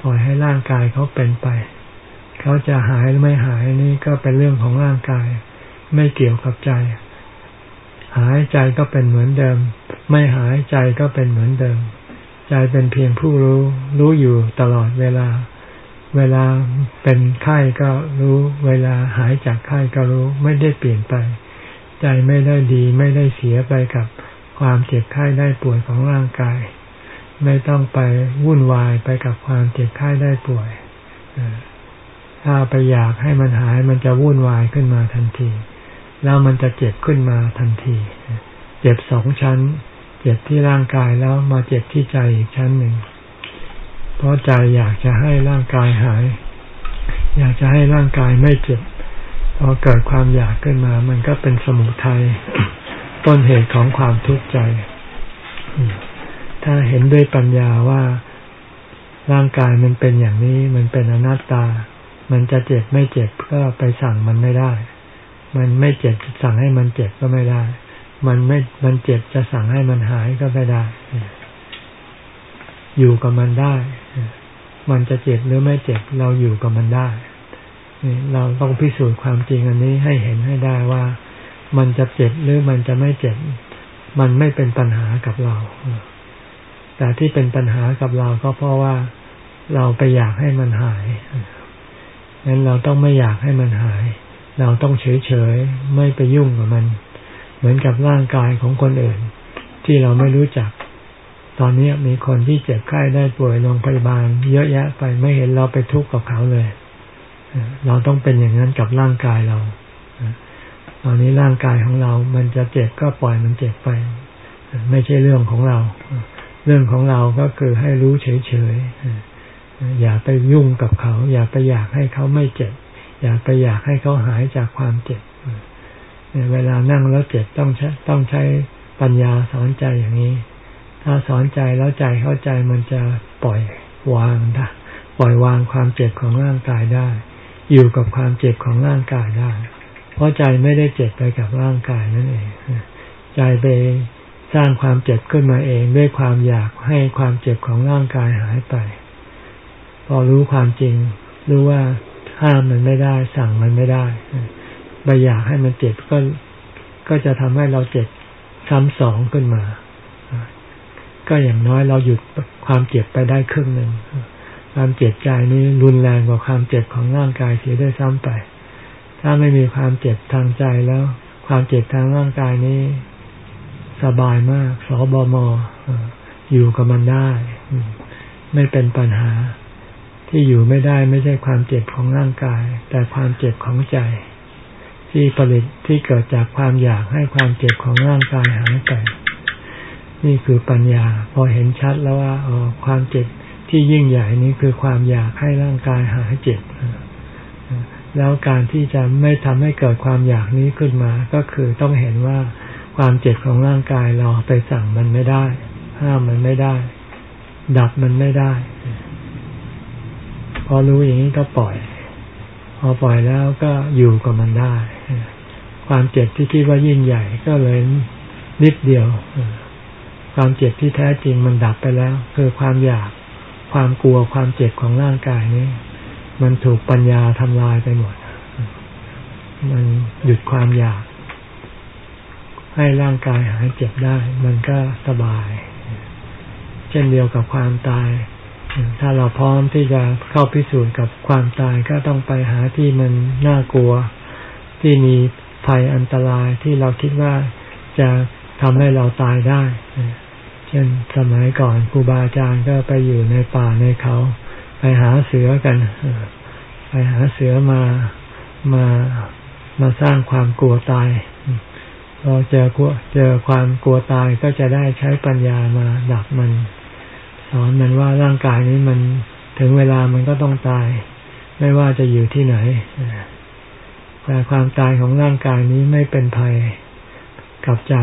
A: ปล่อยให้ร่างกายเขาเป็นไป เขาจะหายหรือไม่หายนี่ก็เป็นเรื่องของร่างกาย ไม่เกี่ยวกับใจ หายใจก็เป็นเหมือนเดิม ไม่หายใจก็เป็นเหมือนเดิม ใจเป็นเพียงผู้รู้ รู้อยู่ตลอดเวลา เวลาเป็นไข้ก็รู้ เวลาหายจากไข้ก็รู้ ไม่ได้เปลี่ยนไป ใจไม่ได้ดีไม่ได้เสียไปกับความเจ็บไข้ได้ป่วยของร่างกาย ไม่ต้องไปวุ่นวายไปกับความเจ็บไข้ได้ป่วย ถ้าไปอยากให้มันหายมันจะวุ่นวายขึ้นมาทันที แล้วมันจะเจ็บขึ้นมาทันที เจ็บสองชั้น เจ็บที่ร่างกายแล้วมาเจ็บที่ใจอีกชั้นหนึ่ง เพราะใจอยากจะให้ร่างกายหาย อยากจะให้ร่างกายไม่เจ็บพอเกิดความอยากขึ้นมา มันก็เป็นสมุทัยต้นเหตุของความทุกข์ใจ ถ้าเห็นด้วยปัญญาว่าร่างกายมันเป็นอย่างนี้ มันเป็นอนัตตา มันจะเจ็บไม่เจ็บก็ไปสั่งมันไม่ได้ มันไม่เจ็บสั่งให้มันเจ็บก็ไม่ได้ มันไม่ มันเจ็บจะสั่งให้มันหายก็ไม่ได้ อยู่กับมันได้ มันจะเจ็บหรือไม่เจ็บเราอยู่กับมันได้ เราต้องพิสูจน์ความจริงอันนี้ให้เห็นให้ได้ว่า มันจะเจ็บหรือมันจะไม่เจ็บ มันไม่เป็นปัญหากับเรา แต่ที่เป็นปัญหากับเราก็เพราะว่าเราไปอยากให้มันหาย งั้นเราต้องไม่อยากให้มันหาย เราต้องเฉยเฉยไม่ไปยุ่งกับมัน เหมือนกับร่างกายของคนอื่น ที่เราไม่รู้จัก ตอนนี้มีคนที่เจ็บไข้ได้ป่วยโรงพยาบาล เยอะแยะไปไม่เห็นเราไปทุกข์กับเขาเลย เราต้องเป็นอย่างนั้นกับร่างกายเราตอนนี้ร่างกายของเรา มันจะเจ็บก็ปล่อยมันเจ็บไป ไม่ใช่เรื่องของเรา เรื่องของเราก็คือให้รู้เฉยๆ อย่าไปยุ่งกับเขา อย่าไปอยากให้เขาไม่เจ็บ อย่าไปอยากให้เขาหายจากความเจ็บเวลานั่งแล้วเจ็บต้องใช้ต้องใช้ปัญญาสอนใจอย่างนี้ ถ้าสอนใจแล้วใจเข้าใจมันจะปล่อยวางได้ปล่อยวางความเจ็บของร่างกายได้ อยู่กับความเจ็บของร่างกายได้ เพราะใจไม่ได้เจ็บไปกับร่างกายนั่นเองใจไปสร้างความเจ็บขึ้นมาเองด้วยความอยากให้ความเจ็บของร่างกายหายไป พอรู้ความจริง รู้ว่าห้ามมันไม่ได้ สั่งมันไม่ได้ไปอยากให้มันเจ็บก็ก็จะทำให้เราเจ็บซ้ำสองขึ้นมา ก็อย่างน้อยเราหยุดความเจ็บไปได้ครึ่งหนึ่ง ความเจ็บใจนี้รุนแรงกว่าความเจ็บของร่างกายเสียด้วยซ้ำไป ถ้าไม่มีความเจ็บทางใจแล้ว ความเจ็บทางร่างกายนี้ สบายมาก สบมอยู่กับมันได้ ไม่เป็นปัญหา ที่อยู่ไม่ได้ไม่ใช่ความเจ็บของร่างกาย แต่ความเจ็บของใจ ที่ผลิตที่เกิดจากความอยากให้ความเจ็บของร่างกายหายไปนี่คือปัญญา พอเห็นชัดแล้วว่าอ๋อความเจ็บที่ยิ่งใหญ่นี้คือความอยากให้ร่างกายหายเจ็บแล้วการที่จะไม่ทำให้เกิดความอยากนี้ขึ้นมา ก็คือต้องเห็นว่าความเจ็บของร่างกายเราไปสั่งมันไม่ได้ ห้ามมันไม่ได้ ดับมันไม่ได้ พอรู้อย่างนี้ก็ปล่อย พอปล่อยแล้วก็อยู่กับมันได้ ความเจ็บที่คิดว่ายิ่งใหญ่ก็เลยนิดเดียว ความเจ็บที่แท้จริงมันดับไปแล้ว คือความอยากความกลัวความเจ็บของร่างกายนี้ มันถูกปัญญาทำลายไปหมด มันหยุดความอยาก ให้ร่างกายหายเจ็บได้ มันก็สบาย เช่นเดียวกับความตาย ถ้าเราพร้อมที่จะเข้าพิสูจน์กับความตายก็ต้องไปหาที่มันน่ากลัว ที่มีภัยอันตรายที่เราคิดว่าจะทำให้เราตายได้ เช่นสมัยก่อนครูบาอาจารย์ก็ไปอยู่ในป่าในเขา ไปหาเสือกัน ไปหาเสือมามามาสร้างความกลัวตายพอเจอกลัวเจอความกลัวตายก็จะได้ใช้ปัญญามาดักมัน อนมันว่าร่างกายนี้มันถึงเวลามันก็ต้องตาย ไม่ว่าจะอยู่ที่ไหน แต่ความตายของร่างกายนี้ไม่เป็นภัยกับใจ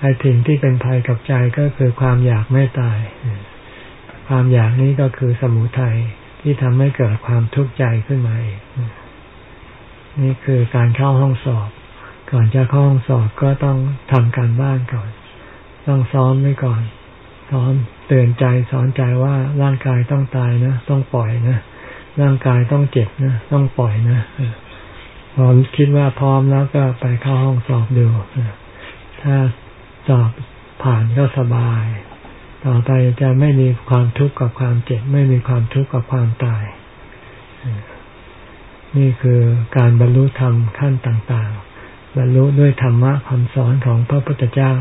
A: ไอ้สิ่งที่เป็นภัยกับใจก็คือความอยากไม่ตาย ความอยากนี้ก็คือสมุทัยที่ทำให้เกิดความทุกข์ใจขึ้นมาเองนี่คือการเข้าห้องสอบ ก่อนจะเข้าห้องสอบก็ต้องทำการบ้านก่อน ต้องซ้อมไว้ก่อน ซ้อม ตือนใจสอนใจว่าร่างกายต้องตายนะ ต้องปล่อยนะร่างกายต้องเจ็บนะต้องปล่อยนะพอคิดว่าพร้อมแล้วก็ไปเข้าห้องสอบดูถ้าสอบผ่านก็สบาย ต่อไปจะไม่มีความทุกข์กับความเจ็บ ไม่มีความทุกข์กับความตาย นี่คือการบรรลุธรรมขั้นต่าง ๆ บรรลุด้วยธรรมะคำสอนของพระพุทธเจ้า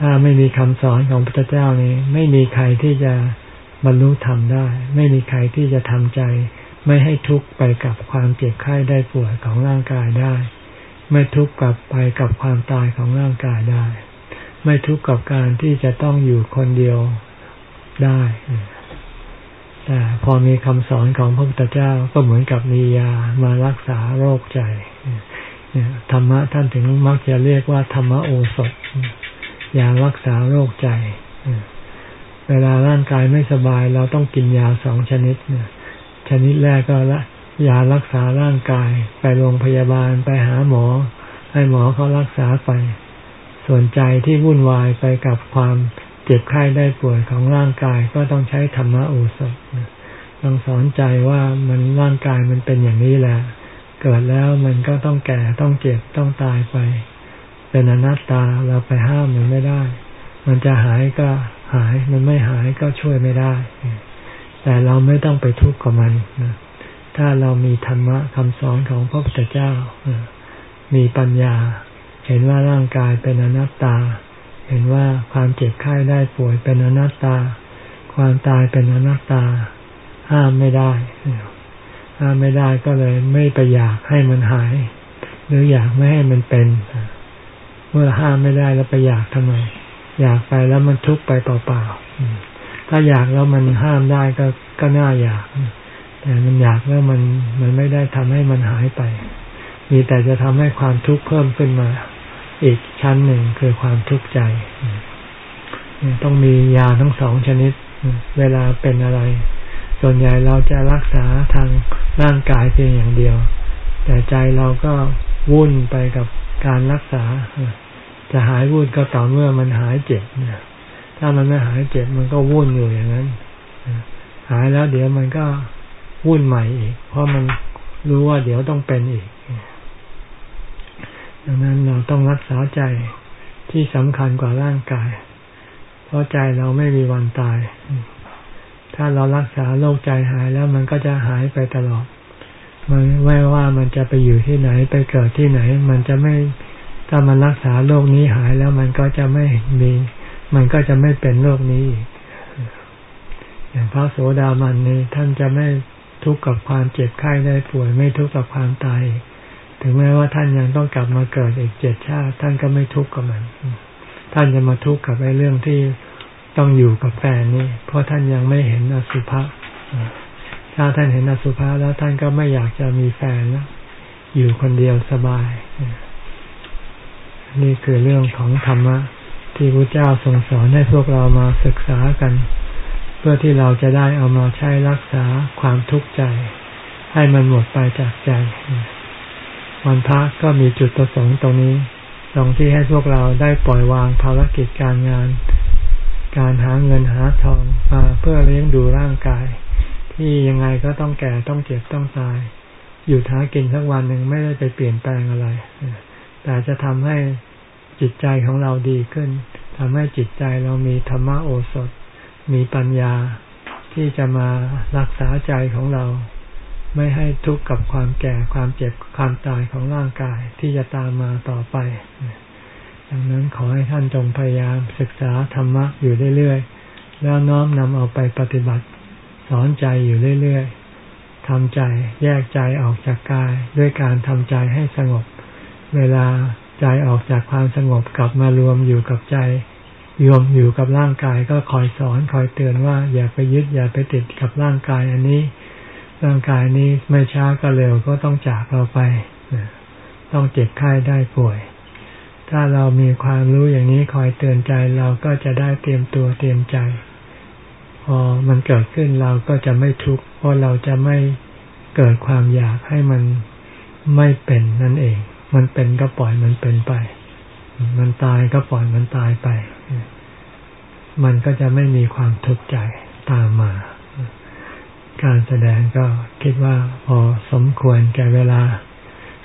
A: ถ้าไม่มีคำสอนของพระเจ้านี้ ไม่มีใครที่จะบรรลุธรรมได้ ไม่มีใครที่จะทำใจ ไม่ให้ทุกข์ไปกับความเจ็บไข้ได้ป่วยของร่างกายได้ ไม่ทุกข์กับไปกับความตายของร่างกายได้ ไม่ทุกข์กับการที่จะต้องอยู่คนเดียวได้แต่พอมีคำสอนของพระพุทธเจ้าก็เหมือนกับมียามารักษาโรคใจธรรมะท่านถึงมักจะเรียกว่าธรรมโอสถ ยารักษาโรคใจ เวลาร่างกายไม่สบายเราต้องกินยาสองชนิดชนิดแรกก็ละยารักษาร่างกายไปโรงพยาบาลไปหาหมอ ให้หมอเขารักษาไป ส่วนใจที่วุ่นวายไปกับความเจ็บไข้ได้ป่วยของร่างกายก็ต้องใช้ธรรมะโอสถต้องสอนใจว่ามันร่างกายมันเป็นอย่างนี้แหละ เกิดแล้วมันก็ต้องแก่ต้องเจ็บต้องตายไป เป็นอนัตตาเราไปห้ามมันไม่ได้ มันจะหายก็หาย มันไม่หายก็ช่วยไม่ได้ แต่เราไม่ต้องไปทุกข์กับมันถ้าเรามีธรรมะคำสอนของพระพุทธเจ้า มีปัญญา เห็นว่าร่างกายเป็นอนัตตา เห็นว่าความเจ็บไข้ได้ป่วยเป็นอนัตตา ความตายเป็นอนัตตา ห้ามไม่ได้ ห้ามไม่ได้ก็เลยไม่ไปอยากให้มันหาย หรืออยากไม่ให้มันเป็น เมื่อห้ามไม่ได้แล้วไปอยากทำไม อยากไปแล้วมันทุกข์ไปเปล่าๆถ้าอยากแล้วมันห้ามได้ก็ก็น่าอยาก แต่มันอยากแล้วมันมันไม่ได้ทำให้มันหายไป มีแต่จะทำให้ความทุกข์เพิ่มขึ้นมา อีกชั้นหนึ่งคือความทุกข์ใจต้องมียาทั้งสองชนิด เวลาเป็นอะไร ส่วนใหญ่เราจะรักษาทางร่างกายเพียงอย่างเดียว แต่ใจเราก็วุ่นไปกับ การรักษา จะหายวุ่นก็ต่อเมื่อมันหายเจ็บนถ้ามันไม่หายเจ็บมันก็วุ่นอยู่อย่างนั้นหายแล้วเดี๋ยวมันก็วุ่นใหม่อีก เพราะมันรู้ว่าเดี๋ยวต้องเป็นอีก ดังนั้นเราต้องรักษาใจที่สำคัญกว่าร่างกาย เพราะใจเราไม่มีวันตาย ถ้าเรารักษาโรคใจหายแล้วมันก็จะหายไปตลอด มันไม่ว่ามันจะไปอยู่ที่ไหนไปเกิดที่ไหน มันจะไม่ถ้ามันรักษาโรคนี้หายแล้วมันก็จะไม่มี มันก็จะไม่เป็นโรคนี้อีกอย่างพระโสดามันนี่ท่านจะไม่ทุกข์กับความเจ็บไข้ได้ป่วยไม่ทุกข์กับความตายถึงแม้ว่าท่านยังต้องกลับมาเกิดอีกเจ็ดชาติ ท่านก็ไม่ทุกข์กับมัน ท่านจะมาทุกข์กับไอ้เรื่องที่ต้องอยู่กับแฟนนี่เพราะท่านยังไม่เห็นอสุภะ ถ้าท่านเห็นอสุภะแล้วท่านก็ไม่อยากจะมีแฟนแล้วอยู่คนเดียวสบาย นี่คือเรื่องของธรรมะที่พระเจ้าทรงสอนให้พวกเรามาศึกษากัน เพื่อที่เราจะได้เอามาใช้รักษาความทุกข์ใจ ให้มันหมดไปจากใจ วันพระก็มีจุดประสงค์ตรงนี้ ตรงที่ให้พวกเราได้ปล่อยวางภารกิจการงาน การหาเงินหาทองมาเพื่อเลี้ยงดูร่างกาย ที่ยังไงก็ต้องแก่ต้องเจ็บต้องตาย อยู่ท้ากินสักวันหนึ่งไม่ได้ไปเปลี่ยนแปลงอะไร แต่จะทำให้จิตใจของเราดีขึ้นทำให้จิตใจเรามีธรรมโอสถ มีปัญญาที่จะมารักษาใจของเรา ไม่ให้ทุกข์กับความแก่ความเจ็บความตายของร่างกายที่จะตามมาต่อไป ดังนั้นขอให้ท่านจงพยายามศึกษาธรรมะอยู่เรื่อยๆ แล้วน้อมนำเอาไปปฏิบัติ สอนใจอยู่เรื่อยๆทำใจแยกใจออกจากกาย ด้วยการทำใจให้สงบ เวลาใจออกจากความสงบกลับมารวมอยู่กับใจรวมอยู่กับร่างกายก็คอยสอนคอยเตือนว่า อย่าไปยึดอย่าไปติดกับร่างกายอันนี้ ร่างกายนี้ไม่ช้าก็เร็วก็ต้องจากเราไปต้องเจ็บไข้ได้ป่วย ถ้าเรามีความรู้อย่างนี้คอยเตือนใจเราก็จะได้เตรียมตัวเตรียมใจ อมันเกิดขึ้นเราก็จะไม่ทุกข์เพราะเราจะไม่เกิดความอยากให้มันไม่เป็นนั่นเอง มันเป็นก็ปล่อยมันเป็นไป มันตายก็ปล่อยมันตายไป มันก็จะไม่มีความทุกข์ใจตามมา การแสดงก็คิดว่าพอสมควรแก่เวลา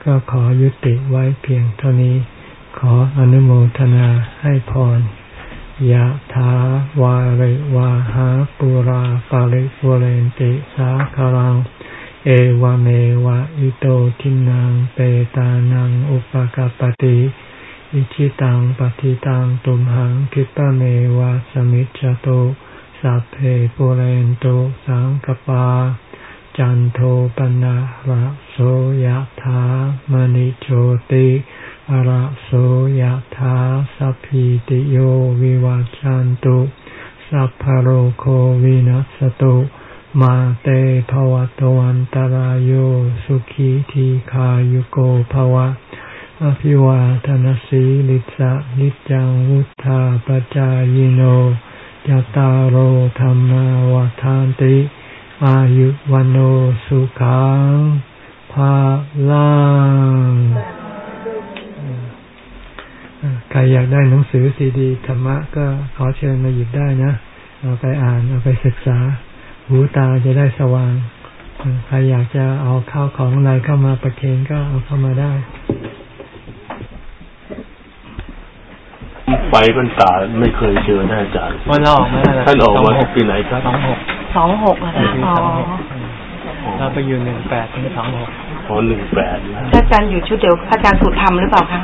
A: ก็ขอยุติไว้เพียงเท่านี้ ขออนุโมทนาให้พร ยะถาวาริวาหาปุราปาริปุเรนติสาคารัง เอวเมวะอิโตทินังเปตานังอุปกาปติอิชิตังปฏิตังตุมหังคิปะเมวะสมิจจโตสัพเพปุเรนโตสังกปา จันโทปนะระโสยธามณิโชติ อระโสยธาสัพพิติโยวิวัจจันตุ สัพพโรโควินัสตุ มาเตภวะตวันตารโยสุขีทีขายุโกภวะ อภิวาทนสีลิสะนิจังวุธาปจายโนยตาโอธรรมาวาทานติ อายุวันโอสุขังภาลัง ใครอยากได้หนังสือซีดีธรรมะก็ขอเชิญมาหยิบได้นะ เอาไปอ่านเอาไปศึกษา หูตาจะได้สว่าง ใครอยากจะเอาข้าวของอะไรเข้ามาประเคนก็เอาเข้ามาได้
B: ไปพรรษาไม่เคยเจอท่านอาจารย์
A: วันเราออกมา
B: ท่านออกมาปีไหนครับ
A: สองหก
C: สองหกอะ
A: ปี
C: ค่ะอ๋อ
A: สองหกเราไปอยู่หนึ่งแปดถึงสองหก
B: พอหนึ่งแปดนะ
C: ถ้าอาจารย์อยู่ชุดเดียวอาจารย์สุธรรมหรือเปล่าคะ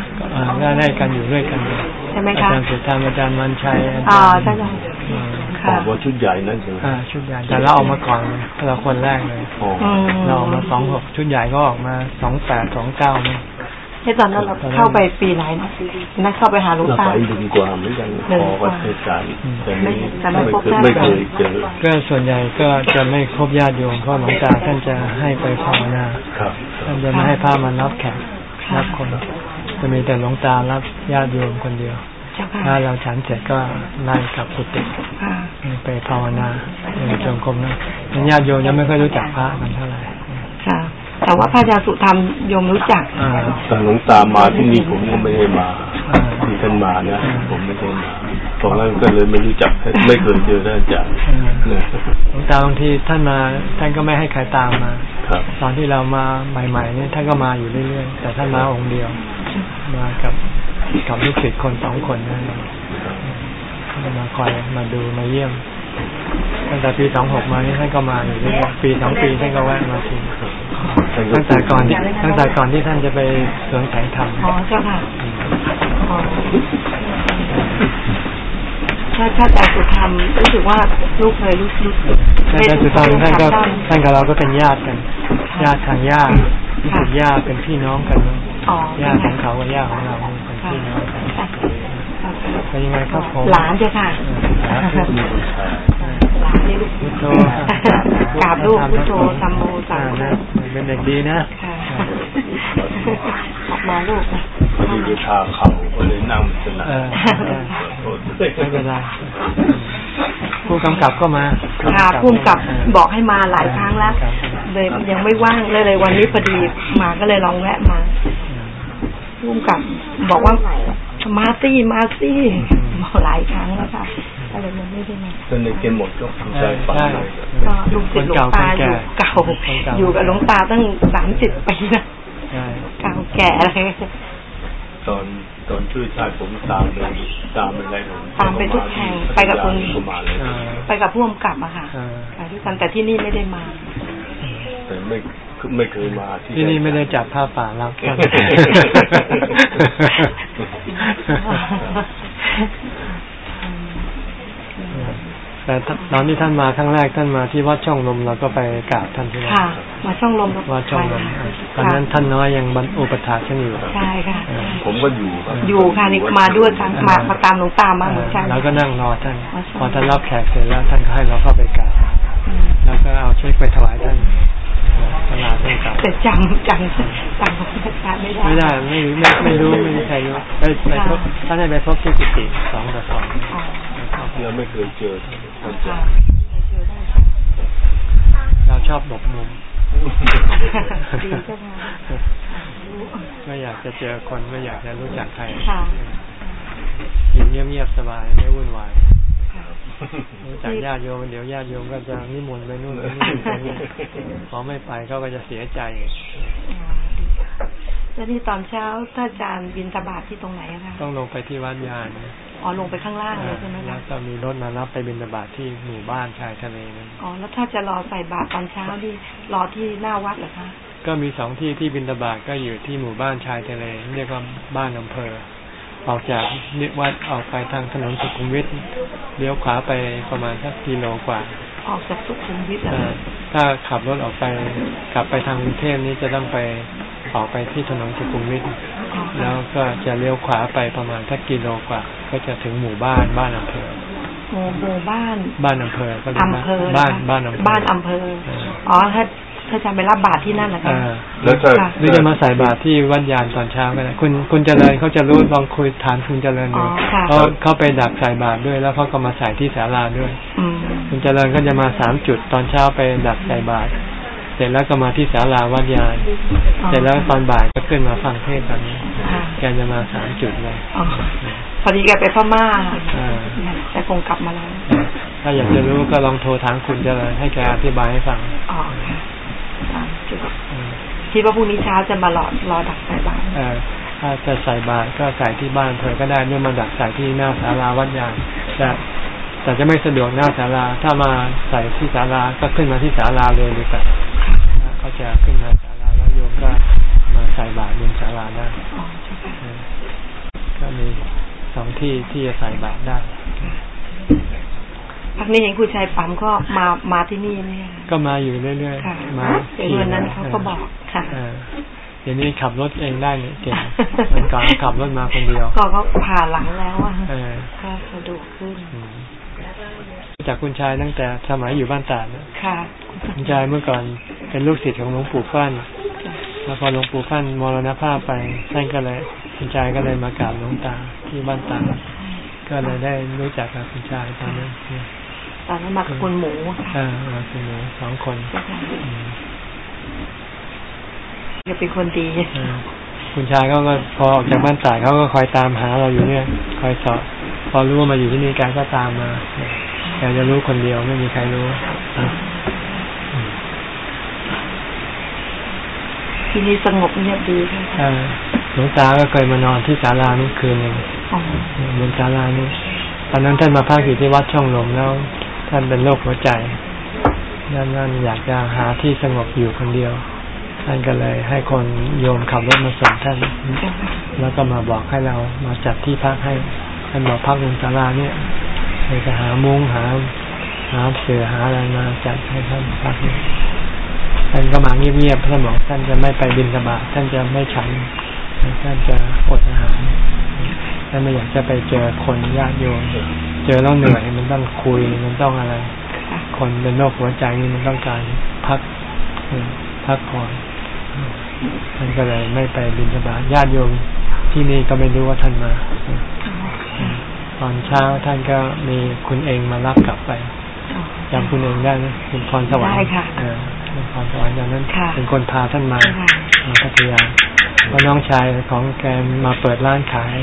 A: ได้ได้กันอยู่ด้วยกันเลย
C: ใช่ไหม
A: อา
C: คะ
A: จารย์สุธรรมอาจารย์มันชัยอา
C: อ๋อ
A: จารย์
C: ใช่ใช่
A: อืม
B: อ
C: ค่ะ
B: อกว่าชุดใหญ่นั่นใช่ไหม
A: อ่าชุดใหญ่แต่เราออกมาก่อนเลยเราคนแรกเลย
B: อ๋อ
C: อืม
A: เราออกมาสองหกชุดใหญ่ก็ออกมาสองแปดสองเก้ามั้ง
C: ที่ตอนนั้นเราเข้าไปปีไหนนะนั่นเข้าไปหาหลวง
B: เรา
C: ตา
B: ไปดึงกว่าเหมือนกันพอวัดเทศกาลแต่นี้
C: แต่ไม่
B: ไม่
C: พบ
B: เคย
C: ญาติ
B: ไม่เคยเจอ
A: ก็ส่วนใหญ่ก็จะไม่ครบญาติโยมเพราะหลวงตาท่านจะให้ไปภาวนา
B: ครับ
A: ท่านจะไม่ให้พระมารับแขกรับคน จะมีแต่หลวงตารับญาติโยมคนเดียว
C: เจ้าค่ะ
A: ถ้าเราฉันเสร็จก็ไล่กลับกุฏิ
C: ค่ะ
A: ไปภาวนาในจงกรมนะญาติโยมยังไม่ค่อยรู้จักพระกันเท่าไหร่
C: ค่ะ แต่ว่าพระอาจารย์สุธรรมโยมรู้จัก
A: อ่า
B: แต่หลวงตามาที่นี่ผมก็ไม่ได้มา
A: อ่า
B: ที่ท่านมานะผมไม่ได้มาตอนนั้นก็เลยไม่รู้จักไม่เคยเจอท่านอาจารย์เนี่ย
A: หลวงตาบางทีท่านมา ท่านก็ไม่ให้ใครตามมา
B: ครับ
A: ตอนที่เรามาใหม่ๆนี่ท่านก็มาอยู่เรื่อยๆแต่ท่านมาองค์เดียว มากับกับลูกศิษย์คนสองคนนั่นเองท่านมาคอยมาดูมาเยี่ยมตั้งแต่ปีสองหกมานี่ท่านก็มาอยู่เรื่อยๆปีสองปีท่านก็แวะมาที
B: ท่าน
A: ตั้งแต่ก่อนที่ตั้งแต่ก่อนที่ท่านจะไปสวนแสงธรรม
C: อ๋อเจ้าค่ะอ๋อถ้าถ้าอาจารย์สุธรรมรู้สึกว่าลูกเคยรู้รู้
A: ท่านสุดท้ายท่านก็ท่านกับเราก็เป็นญาติกัน ญาติทางญาติรู้สึกญาติเป็นพี่น้องกันเนอะ
C: อ๋อ
A: ญาติของเขากับญาติของเราเป็นพี่น้องกันเป็นยังไงครับผม
C: หลานเจ้าค่ะ
B: มีบูชา
C: หลานนี่ลูก
A: พุทโธ
C: กราบลูกพุทโธธรรมโมสัง
A: อ่า
C: โฆ
A: นะเป็นเด็กดีนะ
C: ค่ะออกมาลูก
B: มีบูชาเขาก็เลยนั่งสนา
A: เออไม่เป็นไรผู้กำกับก็มา
C: ค่ะพุ่มกับบอกให้มาหลายครั้งแล้วเลยยังไม่ว่างเลยเลยวันนี้พอดีมาก็เลยลองแวะมาพุ่มกับบอกว่ามาซี่มาซี่บอกหลายครั้งแล้วค่ะ ก็เลยยังไม่ได้มา
B: จนในเกมหมดก็ทำใจฝันเลย
C: ก็ลูกศิษย์หลวงตาอยู่เก่า อยู่กับหลวงตาตั้งสามสิบปีนะ
A: ใช่
C: เก่าแก่เลย
B: ตอนตอนช่วยชาติผมตามเลยตามอะไรผม
C: ตามไปทุกแห่งไปกับคุณ
B: ก็มาเลย
A: อ่า
C: ไปกับผู้กำกับอะค่ะ
A: อ่า
C: ไปด้วยกันแต่ที่นี่ไม่ได้มา
B: แต่ไม่ไม่เคยมาที่
A: ที่นี่ไม่ได้จับผ้าป่ารับกัน ไป แต่ตอนที่ท่านมาครั้งแรกท่านมาที่วัดช่องลมเราก็ไปกราบท่านที่นั่น
C: ค่ะ มาช่องลม
A: วัดช่องลมตอนนั้นท่านน้อยยังบรรอุปถาท่านอยู่
C: ใช่ค่ะ
B: ผมก็อยู่ครับ
C: อยู่ค่ะนี่มาด้วยกันมามาตามหลวงตามาเหมือนกัน
A: แล้วก็นั่งรอท่าน
C: วัดช่อง
A: พอท่านรับแขกเสร็จแล้วท่านก็ให้เราเข้าไปกราบ
C: อืม
A: แล้วก็เอาเช็คไปถวายท่านตลาดท่านกลับ
C: แต่จำจำจำของอาจารย์ไม่ได้
A: ไม่ได้ไม่ไม่ไม่รู้ไม่มีใครรู้ไปไปพบท่านให้ไปพบที่กุฏิสองต่อสอง
C: อ๋อ
B: เราไม่เคยเจอท่าน
C: ค่ะ
A: เราชอบหลบมุม
C: ดีเจ้าค่ะ
A: ไม่อยากจะเจอคนไม่อยากจะรู้จักใคร
C: ค่ะ
A: อยู่เงียบๆสบายไม่วุ่นวาย
C: ค่ะ
A: รู้จักญาติโยมเดี๋ยวญาติโยมก็จะนิมนต์ไปนู่นไปนี่ไปนี่พอไม่ไปเขาก็จะเสียใจ
C: แล้วนี่ตอนเช้าถ้าอาจารย์บินตบาทที่ตรงไหนอะคะ
A: ต้องลงไปที่วัดยาน
C: อ๋อลงไปข้างล่างเลยใช่ไหม
A: แล้
C: คะ
A: วก็มีรถมารับไปบิณฑบาตที่หมู่บ้านชายทะเลนั้น
C: อ๋อแล้วถ้าจะรอใส่บาตรตอนเช้านี่รอที่หน้าวัดเหรอคะ
A: ก็มีสองที่ที่บิณฑบาตก็อยู่ที่หมู่บ้านชายทะเลเรียกว่าบ้านอำเภอ ออกจากนิวัดออกไปทางถนนสุขุมวิทเลี้ยวขวาไปประมาณสักกิโลกว่า
C: ออกจากสุขุมวิทเหรอ
A: เอ่อ
C: คะ
A: ถ้าขับรถออกไปกลับไปทางกรุงเทพนี้จะต้องไป ออกไปที่ถนนสุขุมวิท
C: อ๋อ
A: แล้วก็จะเลี้ยวขวาไปประมาณสักกิโลกว่า ก็จะถึงหมู่บ้านบ้านอำเภอ
C: หมู่หมู่บ้าน
A: บ้านอำเภอก็เรียก
C: อำเภอ
A: บ้าน
C: เหรอคะ
A: บ้านอำเภอ
C: บ้านอำเภอ
A: เออ
C: อ๋อถ้าถ้าจะไปรับบาตรที่นั่นเหรอคะ
A: อ่า
B: แล้วถ้า
C: ค่ะ
A: หรือจะมาใส่บาตรที่วัดยานตอนเช้าก็ได้คุณคุณเจริญเขาจะรู้ลองคุยถามคุณเจริญ
C: อ๋
A: ดู
C: อค่ะ
A: เขาเขาไปดักใส่บาตรด้วย แล้วเขาก็มาใส่ที่ศาลาด้วย
C: อืม
A: คุณเจริญก็จะมาสามจุดตอนเช้าไปดักใส่บาตร เสร็จแล้วก็มาที่ศาลาวัดยาน
C: อ๋อ
A: เสร็จแล้วตอนบ่ายก็ขึ้นมาฟังเทศน์ตอนนี้
C: ค่ะ
A: แกจะมาสามจุดเลย
C: อ๋อพอดีแกไปพม่า
A: อ่า
C: แต่คงกลับมาแล้ว
A: ถ้าอยากจะรู้ก็ลองโทรถามคุณเจริญให้แกอธิบายให้ฟัง
C: อ๋อค่ะสามจุด
A: อืม
C: คิดว่าพรุ่งนี้เช้าจะมารอรอดักใส่บาตร
A: เอ่อถ้าจะใส่บาตรก็ใส่ที่บ้านเธอก็ได้เมื่อมาดักใส่ที่หน้าศาลาวัดยานแต่แต่จะไม่สะดวกหน้าศาลา ถ้ามาใส่ที่ศาลาก็ขึ้นมาที่ศาลาเลยดีกว่า เขาจะขึ้นมาศาลาแล้วโยมก็มาใส่บาตรบนศาลาได้
C: อ๋อใช่ค่ะ
A: เออก็มีสองที่ที่จะใส่บาตรได้
C: พักนี้เห็นคุณชายปั๊มก็มามาที่นี่เนี่ย
A: ก็มาอยู่เรื่อย
C: ค่ะ
A: ๆมา
C: เดี๋ยววันนั้นเขาก็บอกค่ะ
A: เออเดี๋ยวนี้ขับรถเองได้เนี่ยเก่งมันก่อนขับรถมาคนเดียว
C: ก็เขาผ่าหลังแล้วอะ
A: เออ
C: ก็สะดวกขึ้น
A: อืมรู้จากคุณชายตั้งแต่สมัยอยู่บ้านตาดนะ
C: ค่ะ
A: คุณชายเมื่อก่อนเป็นลูกศิษย์ของหลวงปู่ฟั่น
C: ค่ะ
A: แล้วพอหลวงปู่ฟั่นมรณภาพไปท่านก็เลยคุณชายก็เลยมากราบหลวงตาที่บ้านตาดก็เลยได้รู้จักกับคุณชายตอนนั้น
C: ตอนนั้นมากับคุณหมูค่ะ
A: อ่ามาคุณหนูสองคน
C: เจ้าค่ะ
A: อืม
C: แกเป็นคนดี
A: เออคุณชายเขาก็พอออกจากบ้านตาดเขาก็คอยตามหาเราอยู่เนี่ย คอยสอบพอรู้ว่ามาอยู่ที่นี่แกก็ตามมาแกจะรู้คนเดียวไม่มีใครรู้
C: ที่นี่สงบเงียบดีค่ะ
A: เออหลวงตาก็เคยมานอนที่ศาลานี้คืนหนึ่ง
C: อ๋อบ
A: นศาลานี้ตอนนั้นท่านมาพักอยู่ที่วัดช่องลมแล้ว ท่านเป็นโรคหัวใจนั่นนั่นอยากจะหาที่สงบอยู่คนเดียว ท่านก็เลยให้คนโยมขับรถมาส่งท่าน
C: เจ้าค่ะ
A: แล้วก็มาบอกให้เรามาจัดที่พักให้ ท่านบอกพักบนศาลาเนี่ยเลยจะหามุ้งหาหาเสือหาอะไรมาจัดให้ท่านพักเนี่ย ท่านก็มาเงียบๆท่านบอกท่านจะไม่ไปบินบาตท่านจะไม่ฉันท่านจะอดอาหารท่านไม่อยากจะไปเจอคนญาติโยมเจอแล้วเหนื่อยมันต้องคุยมันต้องอะไร
C: ค่ะ
A: คนเป็นโรคหัวใจนี่มันต้องการพักเออพักผ่อนท่านก็เลยไม่ไปบินบาตญาติโยมที่นี่ก็ไม่รู้ว่าท่านมาตอนเช้าท่านก็มีคุณเองมารับกลับไป
C: อ๋อ
A: จำคุณเองได้ไหมคุณพรสวรรค์
C: ได้ค่ะ
A: เออคุณพรสวรรค์อย่างนั้น
C: ค่ะ
A: เป็นคนพาท่านมา
C: ค่ะ
A: มาพัทยาเพราะน้องชายของแกมาเปิดร้านขาย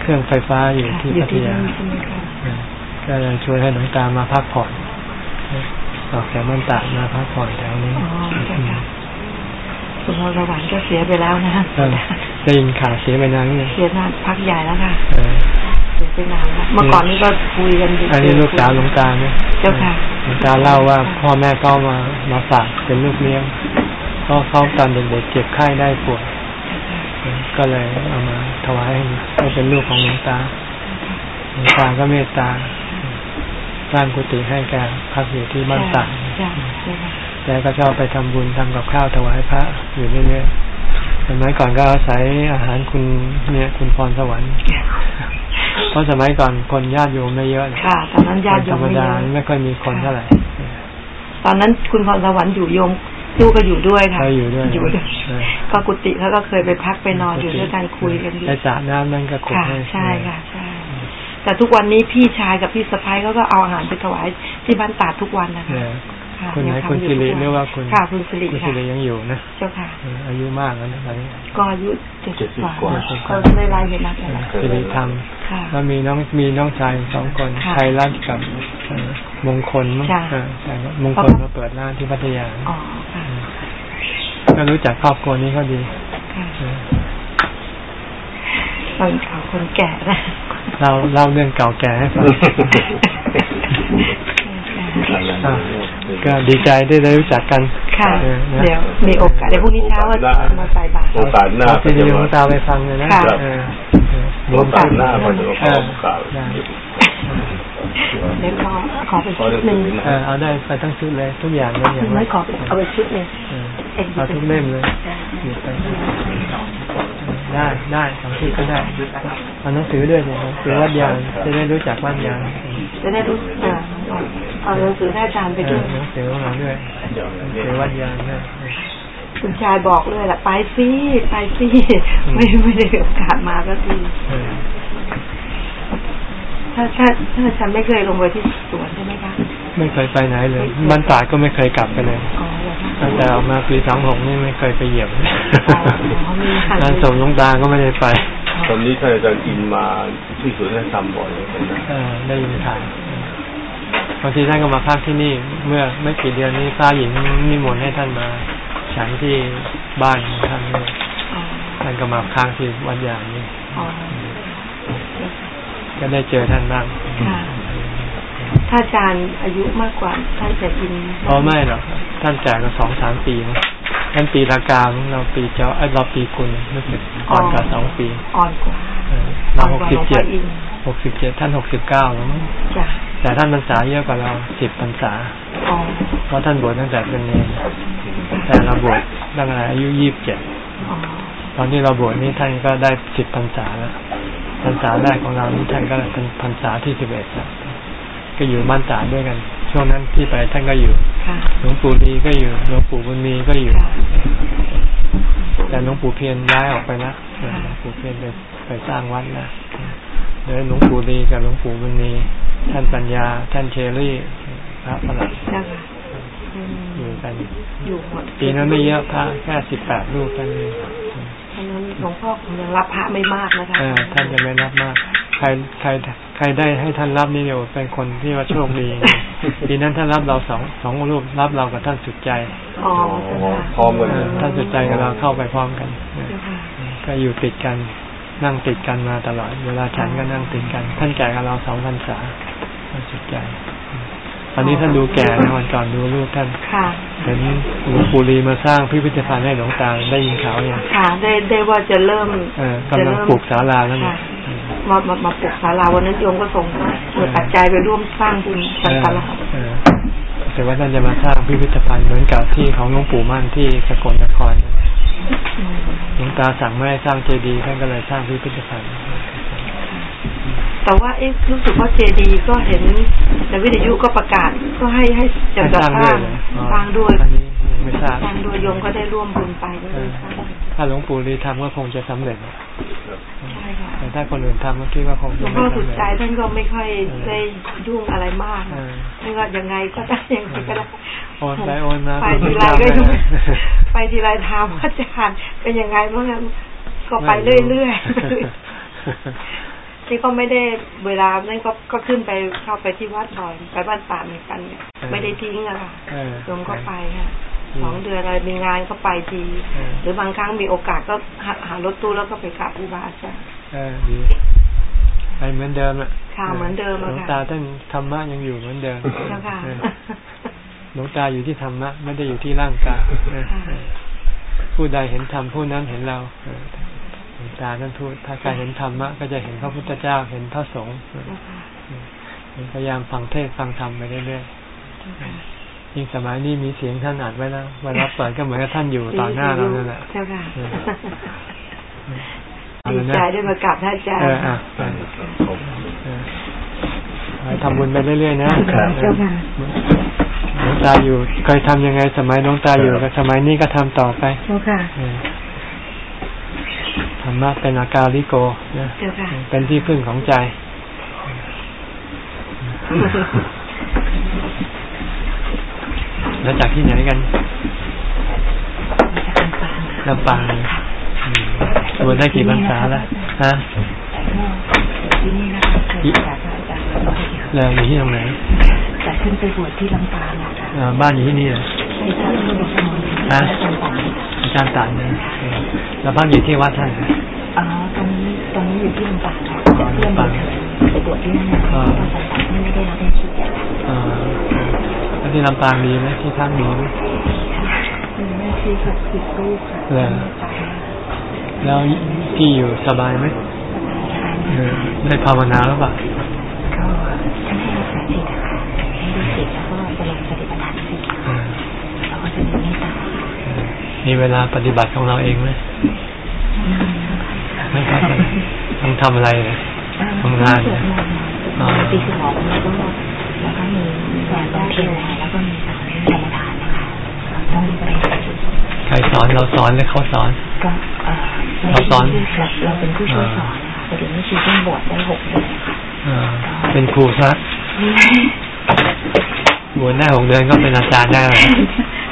A: เครื่องไฟฟ้าอยู่
C: ค่ะ
A: ที่
C: อยู่
A: พัท
C: ที่
A: ยา
C: นี่ใช่ไหมคะ
A: เออก็เลยชวนให้หลวงตามาพักผ่อนออกจากบ้านตากมาพักผ่อนแถวนี้
C: อ๋อเจ้าค่ะคุณพรสวรรค์ก็เสียไปแล้วนะ
A: เออได้ยินข่าวเสียไปนานนี่
C: เสียนานพักใหญ่แล้วค่ะ
A: เออ
C: เสีย ไปนานแล้วเมื่อก่อนนี้ก็คุยกันอยู่
A: อันนี้ลูกสาวหลวงตาเนี่ย
C: เจ้าค่ะ
A: หลวงตาเล่าว่าพ่อแม่ก็มามาฝากเป็นลูกเลี้ยงก็เขาตอนเด็กๆเจ็บไข้ได้ป่วยก็เลยเอามาถวายให้ให้เป็นลูกของหลวงตาหลวงตาก็เมตตาสร้างกุฏิให้แกพักอยู่ที่บ้านตากแกก็ชอบไปทำบุญทำกับข้าวถวายพระอยู่เรื่อยๆ สมัยก่อนก็อาศัยอาหารคุณเนี่ยคุณพรสวรรค์เพราะสมัยก่อนคนญาติโยมไม่เยอะ
C: ค่ะ ตอนนั้นญาติโยม
A: ไม่เยอะไม่ค่อยมีคนเท่าไหร่
C: ตอนนั้นคุณพรสวรรค์อยู่โยมลูกก็อยู่ด้วยค่ะ
A: อยู่ด้วย
C: อยู่ด้วยก็กุฏิแล้วก็เคยไปพักไปนอนอยู่ด้วยกันคุยกันอยู่
A: ในสระน้ำนั่นก็
C: คุยใช่ค่ะใช่แต่ทุกวันนี้พี่ชายกับพี่สะพ้ายเขาก็เอาอาหารไปถวายที่บ้านตาทุกวันนะคะ
A: คุณไหนคุณสิริหรือว่าคุณ
C: ค่ะคุณสิริ
A: คุณสิริยังอยู่นะ
C: เจ้าค่ะ
A: อายุมากแล้วนะตอนนี้
C: ก็อายุเจ็ดสิบกว่าก็ไม่ไล่เห็นนะ
A: สิริธรรมแล้วมีน้องมีน้องชายสองคนชัยรัตกับมงคลมั้งใช่มงคลมาเปิดร้านที่พัทยาก็รู้จักครอบครัวนี้เขาดี
C: คนเก่าคนแก่นะ
A: เราเล่าเรื่องเก่าแก่ให้ฟัง ก็ดีใจได้ได้รู้จักกัน
C: ค่ะ เดี๋ยวมีโอกาสในพรุ่งนี้เช้าว่ามาใส่บาตร
B: โอกาสหน้า
A: ไปดูหลวงตาไปฟังเลยนะ
B: โอกาสหน้าพอจะโอกาส
C: เดี๋ยวขอขอไปชุดหนึ่ง
A: เอาได้ไปทั้งชุดเลยทุกอย่างเลยอย่าง
C: ไม่ขอเอาไปชุดหนึ่ง
A: เอาทุกเล่มเลย ได้ได้สองที่ก็ได้เอาหนังสือด้วยเนี่ยหนังสือวัดยานจะได้รู้จักวัดยาน
C: จะได้รู้จักเอาหนังสืออาจารย์ไปด้วย
A: หนังสือของเราด้วยหนังสือวัดยานด้วย
C: คุณชายบอกเลยแหละไปซิไปซิไม่ไม่ได้โอกาสมาก็ทีถ้าถ้าถ้าฉันไม่เคยลงไปที่สวนใช่ไหมคะ
A: ไม่เคยไปไหนเลยบ้านตาก็ไม่เคยกลับไปเลย ตั้งแต่ออกมาปีสองหกนี่ไม่เคยไปเหยียบงานส่งลงตาก็ไม่ได้ไป
B: ตอนนี้ท่านอาจารย์อินมาที่สวนท่านทำบ่อยเลยนะ
A: ได้ยินข่าวบางทีท่านก็มาพักที่นี่ เมื่อไม่กี่เดือนนี้พระหญิงนิมนต์ให้ท่านมาฉันที่บ้านของท่านนี่ท่านก็มาค้างที่วัดอย่างนี้ก็ได้เจอท่านบ้าง
C: ถ้าอาจารย์อายุมากกว่าท่านจะกิน
A: อ๋อไม่หรอกท่านแก่ก็สองสามปีมั้งท่านปีละกาเราปีเจ้าไอ้เราปีกุลรู้สึกอ่อนกว่าสองปี
C: อ่อนกว่า
A: เราหกสิบเจ็ดหกสิบเจ็ดท่านหกสิบเก้าแล้วมั้งแต่ท่านพรรษาเยอะกว่าเราสิบพรรษาเพราะท่านบวชตั้งแต่เป็นเนรแต่เราบวชตั้งแต่อายุยี่สิบเจ็ดตอนที่เราบวชนี่ท่านก็ได้สิบพรรษาแล้วพรรษาแรกของเรานี่ท่านก็เป็นพรรษาที่สิบเอ็ดแล้ว ก็อยู่บ้านตาด้วยกัน ช่วงนั้นที่ไปท่านก็อยู่หลวงปู่ดีก็อยู่หลวงปู่บุญมีก็อยู่ แต่หลวงปู่เพียรย้ายออกไปแล้วหลวงปู่เพียรไปไปสร้างวัดนะเดี๋ยวหลวงปู่ดีกับหลวงปู่บุญมีท่านปัญญา ท่านเชอรี่พระประหลัดอยู่กันอยู่ปีนั้นไม่เยอะพระแค่สิบแปดรูปกันเอง
C: ท่านนั้นหลวงพ่อคงยังรับพระไม่มากนะคะ
A: ท่านจะไม่รับมาก ใครใคร ใครได้ให้ท่านรับนี่เดียวเป็นคนที่ว่าโชคดีปีนั้นท่านรับเราสองสองรูปรับเรากับท่านสุดใจ
C: อ๋อ
B: พร้อมกัน
A: ท่านสุดใจกับเราเข้าไปพร้อมกันก็อยู่ติดกันนั่งติดกันมาตลอด เวลาฉันก็นั่งติดกัน ท่านแก่กับเราสองพรรษาท่านสุดใจตอนนี้ท่านดูแก่นะวันก่อนดูรูปท่านเห็นหลวงปู่ลีมาสร้างพิพิธภัณฑ์ให้หลวงตาได้ยินข่าวยัง
C: ค่ะ ได้ได้ว่าจะเริ่ม
A: กำลังปลูกศาลาแล้วเนี่ย
C: มามามาปลูกศาลาวันนั้นโยมก็ส่งเงินปัจจัยไปร่วมสร้างบุญสังฆรา
A: แต่ว่าท่านจะมาสร้างพิพิธภัณฑ์เหมือนกับที่ของหลวงปู่มั่นที่สกลนครหลวงตาสั่งไม่ให้สร้างเจดีย์ท่านก็เลยสร้างพิพิธภัณฑ์
C: แต่ว่าเอ๊ะรู้สึกว่าเจดีก็เห็นในวิทยุก็ประกาศก็ให้ให้จัดสร้างสร้างด้วย
A: ไม่ทราบ
C: สร้างด้วยโยมก็ได้ร่วมบุญไปด้วย
A: ถ้าหลวงปู่รีทำก็คงจะสำเร็จ
C: ใช่ค่ะ
A: แต่ถ้าคนอื่นทำก็คิดว่าคง
C: หลวงพ่อสุดใจท่านก็ไม่ค่อยได้ยุ่งอะไรมากไม่ว่ายังไงก็ได้ยังไงก็ได้
A: โอนไปโอนมา
C: ไปทีไรก็ไปทีไรถามอาจารย์เป็นยังไงบ้างก็ไปเรื่อยๆนี่ก็ไม่ได้เวลานั่นก็ก็ขึ้นไปเข้าไปที่วัดบ่อยไปบ้านป่าเหมือนกันเนี่ยไม่ได้ทิ้งอะค่ะโยมก็ไปค่ะ สองเดือนอะไรมีงานก็ไปทีหรือบางครั้งมีโอกาสก็หารถตู้แล้วก็ไปกราบครูบาอาจารย์
A: ไปเหมือนเดิมอะ
C: ค่ะเหมือนเดิม
A: หลวงตาท่านธรรมะยังอยู่เหมือนเดิมหลวงตาอยู่ที่ธรรมะไม่ได้อยู่ที่ร่างกายผู้ใดเห็นธรรมผู้นั้นเห็นเราหลวงตาท่านพูดถ้าใครเห็นธรรมะก็จะเห็นพระพุทธเจ้าเห็นพระสงฆ์พยายามฟังเทศฟังธรรมไปเรื่อยๆ ยิ่งสมัยนี้มีเสียงท่านอัดไว้แล้วเวลาเปิดก็เหมือนกับท่านอยู่ต่อหน้าเรานั่นแหละ
C: เจ้าค่ะ
A: เอา
C: ดี
A: เลยนะ
C: ใจได้มากราบท่านอาจารย์
A: เอออะไปเออไปทำบุญไปเรื่อยๆนะ
C: เจ้าค่ะ
A: หลวงตาอยู่เคยทำยังไง สมัยหลวงตาอยู่กับสมัยนี้ก็ทำต่อไป
C: เจ้าค่ะ
A: เออธรรมะเป็นอาการลิโกนะ
C: เจ้าค่ะ
A: เป็นที่พึ่งของใจ แล้วจากที่ไหนกันลำปางเลยอืมบวชได้กี่พรรษาแล้วฮะ
D: ที่นี่นะคะเคยกราบพระอาจารย์แล้วก็
A: แล้วอยู่ที่ตรงไหน
D: แต่ขึ้นไปบวชที่ลำปางนะคะ
A: อ่าบ้านอยู่ที่นี่เหรอ
D: ใช่ค่ะที่ลำปาง
A: ฮะ
D: อาจารย์ต่าง
A: อาจารย์ตันนะเออแล้วพักอยู่ที่วัดท่านเหรอ
D: อ๋อตรงนี้ตรงนี้อยู่ที่ลำปางค่ะแต่เพื่อนมาเถิดไปบวชที่นั่นนะคะอาจารย์ต่างที่ไม่ได้รับหน้า ที่
A: อ่าแล้วที่ลำปางมีไหมที่พักมีไหม
D: มีหน้าที่หกสิบรูปค่ะ
A: แล้วแล้วพี่อยู่สบายไหมเออได้ภาวนาหรือเปล่า
D: ก็ท่านให้รักษาจิตนะคะให้ดูจิตแล้วก็จะลงปฏิบัติธรรมจิต
A: เออ
D: แล้วก็จะมีเมตตา
A: เออมีเวลาปฏิบัติของเราเองไหมไม่ครับต้องทำอะไรเลยทำงาน
D: สวดมนต์ในปีสอง แล้วก็แล้วก็มีสอนบำเพ็ญแล้วก็มีสอนกรรมฐานนะคะต้องปฏิบัติจิต
A: ใครสอนเราสอนหรือเขาสอน
D: ก็เอ่อ
A: เราสอน
D: เราเป็นผู้ช่วยสอนนะคะแต่เดี๋ยวนี้ชีเพิ่งบวชได้หกเดือนค่ะ
A: เออเป็นครูซะบวชได้หกเดือนก็เป็นอาจารย์ได้เลย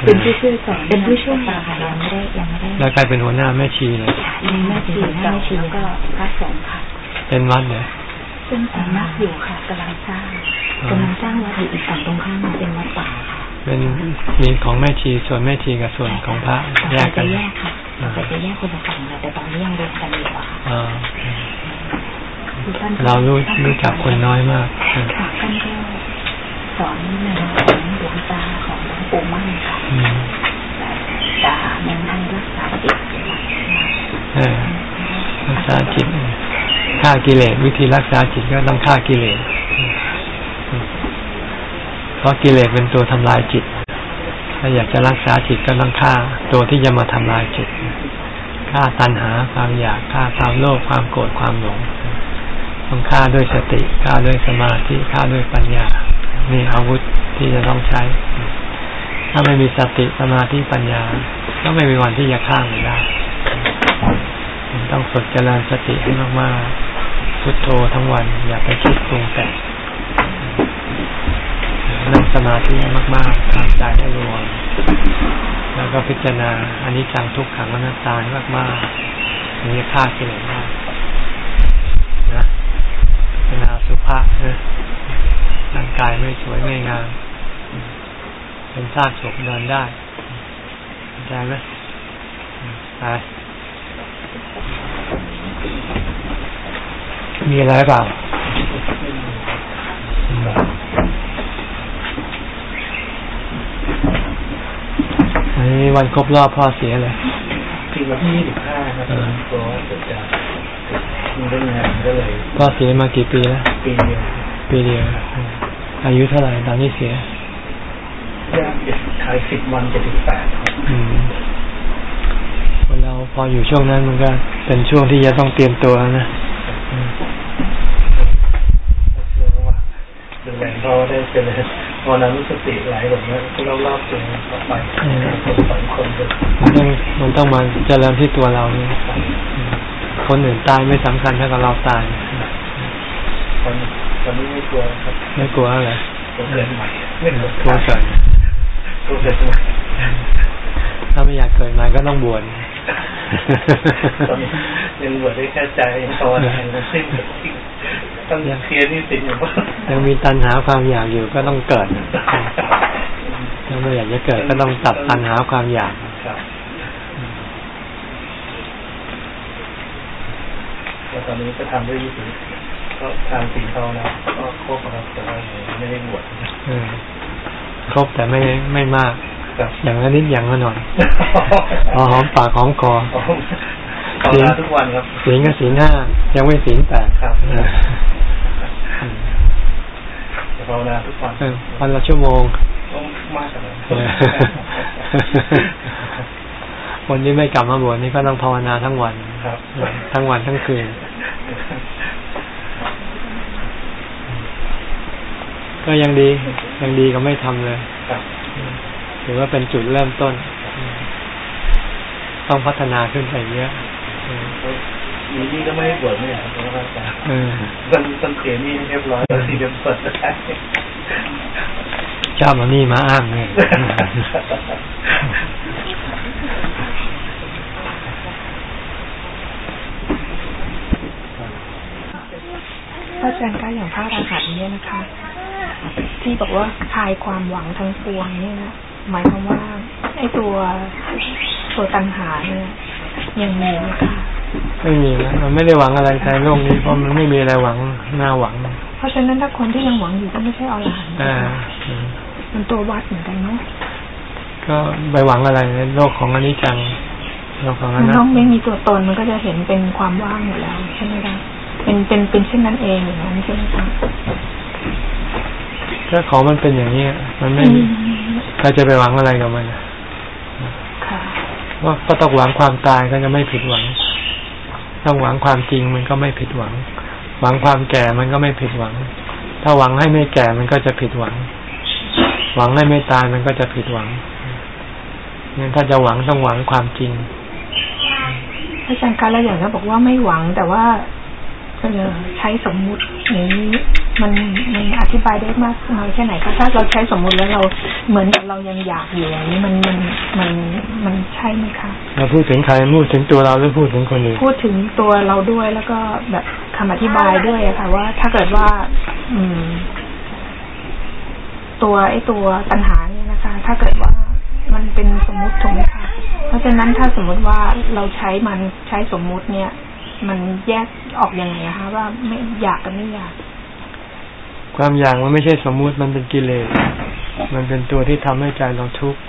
D: เป็นผู้ช่วยสอนเป็นผู้ช่วยสอนค่ะยังไม่ได้ยังไม่ได้
A: แล้วกลายเป็นหัวหน้าแม่ชีเลย
D: มีแม่ชีแม่ชีก็พระสงฆ์ค่ะ
A: เป็นวัดเลย
D: ซึ่งสำนักอยู่ค่ะกำลังสร้างกำลังสร้างวัดอยู่อีกฝั่งตรงข้ามเป็นวัดป่าค่ะ
A: เป็นมีของแม่ชีส่วนแม่ชีกับส่วนของพระแยกกั
D: จะ
A: น
D: แยกค่ะแต่จะแยกคนละฝั่งค่ะแต่ตอนนี้ยังรวมกันอยู่อะค่ะ
A: อ่า
D: คือท่าน
A: เรารู้รู้จักคนน้อยมากเออ
D: ค่ะท่านก็สอนแนวของหลวงตาของหลวงปู่มั่นค่ะ
A: อืม
D: ตาแนวทางรักษาจิต
A: เออรักษาจิต ฆ่ากิเลสวิธีรักษาจิตก็ต้องฆ่ากิเลสเพราะกิเลสเป็นตัวทำลายจิต ถ้าอยากจะรักษาจิตก็ต้องฆ่าตัวที่จะมาทำลายจิตฆ่าตัณหาความอยากฆ่าความโลภความโกรธความหลงต้องฆ่าด้วยสติฆ่าด้วยสมาธิฆ่าด้วยปัญญานี่อาวุธที่จะต้องใช้ ถ้าไม่มีสติสมาธิปัญญา ก็ไม่มีวันที่จะฆ่ามันได้ต้องฝึกเจริญสติให้มากๆ พุทโธทั้งวัน อย่าไปคิดปรุงแต่งนั่งสมาธิให้มากๆทำใจให้รวม แล้วก็พิจารณาอันนี้จังทุกขังอนัตตาให้มากๆอันนี้ฆ่ากิเลสได้นะพิจารณาสุภาพนะร่างกายไม่สวยไม่งามเป็นซากศพเดินได้เข้าใจไหมไป มีอะไรเปล่าอืมอันนี้วันครบรอบพ่อเสียเลย
E: ปีวันที่ยี่สิบห้าครับเพราะว่าเกิดจากมีเรื่องงานก็เลย
A: พ่อเสียมากี่ปีแล้ว
E: ปีเดียว
A: ปีเดียวอืมอายุเท่าไหร่ตอนนี้เสีย
E: ย่างเจ็ดขายสิบวันเจ็ดสิบแปดครับ
A: อืมคนเราพออยู่ช่วงนั้นมันก็เป็นช่วงที่จะต้องเตรียมตัวนะอืม
E: เชื่อว่า ดูแลพ่อได้เป็นเลยพอนั้นรู้สติไหลหลงแล้วก็รอบๆตัวเข้าไปคนสองคนก็
A: มันต้องมันต้องมาเจริญที่ตัวเราเนี่ยอืมคนอื่นตายไม่สำคัญเท่ากับเราตาย
E: ตอนตอนนี้ไม่กลัวครับ
A: ไม่กลัวอะไร
E: กลัวเกิดใหม่ไม่กลัว
A: กลัวเกิด
E: กลัวเกิดใหม่
A: ถ้าไม่อยากเกิดใหม่ก็ต้องบวช
E: ตอนนี้ ยังบวชได้แค่ใจยังภาวนายังสิ้นต้องเคลียร์นี่สินอยู่ว่า
A: ยังมีตัณหาความอยากอยู่ก็ต้องเกิดถ้าไม่อยากจะเกิดก็ต้องตัดตัณหาความอยาก
E: ครับแล้วตอนนี้ก็ทำด้วยวิธีก็ทางสีเทานะก็ครบครับแต่ว่าไม่ได้บวช
A: เออครบแต่ไม่ไม่มาก
E: ครับ
A: อย่างละนิดอย่างละหน่อยพอหอมปากหอมคอ
E: ภาวนาทุกวันครับ
A: ศีลก็ศีลห้ายังไม่ศีลแปด
E: ครับ
A: เออ
E: ภาวนาทุกวัน
A: วันละชั่วโมง
E: มากกว่านั้น
A: คนที่ไม่กลับมาบวชนี่ก็ต้องภาวนาทั้งวัน
E: ครับ
A: ทั้งวันทั้งคืน ก็ยังดียังดีก็ไม่ทำเลย ถือว่าเป็นจุดเริ่มต้น ต้องพัฒนาขึ้นไปเยอะ
E: มีนี่ก็ไม่ได้บวชไม่ครับเพราะว่าต้นต้นเสียนี่เรียบร้อยแล้วที่เดียวเปิดได้
A: เจ้ามานี่มาอ้างเลย
F: พระอาจารย์ก็อย่างพระราหัสเนี่ยนะคะ ที่บอกว่าคลายความหวังทั้งปวงเนี่ยนะ หมายความว่าไอ้ตัวตัวตัณหาเนี่ยยังมีไหมคะ
A: ไม่มีนะมันไม่ได้หวังอะไรในโลกนี้เพราะมันไม่มีอะไรหวังน่าหวัง
F: เพราะฉะนั้นถ้าคนที่ยังหวังอยู่ก็ไม่ใช่อรหันต์มันตัววัดเหมือนกันเนาะ
A: ก็ไปหวังอะไรในโลกของอนิจจังโลกของอนัต
F: ตาไม่มีตัวตนมันก็จะเห็นเป็นความว่างอยู่แล้วใช่ไหมคะเป็นเป็นเป็นเช่นนั้นเองอย่างนั้นใช่ไหมคะ
A: ถ้าของมันเป็นอย่างนี้มันไม่เราจะไปหวังอะไรกับมันว่าก็ต้องหวังความตายก็จะไม่ผิดหวัง ต้องหวังความจริงมันก็ไม่ผิดหวัง หวังความแก่มันก็ไม่ผิดหวัง ถ้าหวังให้ไม่แก่มันก็จะผิดหวัง หวังให้ไม่ตายมันก็จะผิดหวังงั้นถ้าจะหวังต้องหวังความจริง
F: อาจารย์การละอย่างก็บอกว่าไม่หวังแต่ว่าใช้สมมุติอย่างนี้ มันมันอธิบายได้มากน้อยแค่ไหนคะถ้าเราใช้สมมุติแล้วเราเหมือนกับเรายังอยากอยู่อย่างนี้มันมันมันมันใช่ไหมคะ
A: เราพูดถึงใครพูดถึงตัวเราหรือพูดถึงคนอื่น
F: พูดถึงตัวเราด้วยแล้วก็แบบคำอธิบายด้วยอะค่ะว่าถ้าเกิดว่า อืม ตัวไอ้ตัวปัญหาเนี่ยนะคะ ถ้าเกิดว่ามันเป็นสมมุติถูกไหมคะเพราะฉะนั้นถ้าสมมุติว่าเราใช้มันใช้สมมุติเนี่ย มันแยกออกอยังไงคะว่าไม่อยากกับไม่อยาก
A: ความอยากมันไม่ใช่สมมุติมันเป็นกิเลส มันเป็นตัวที่ทำให้ใจเราทุกข์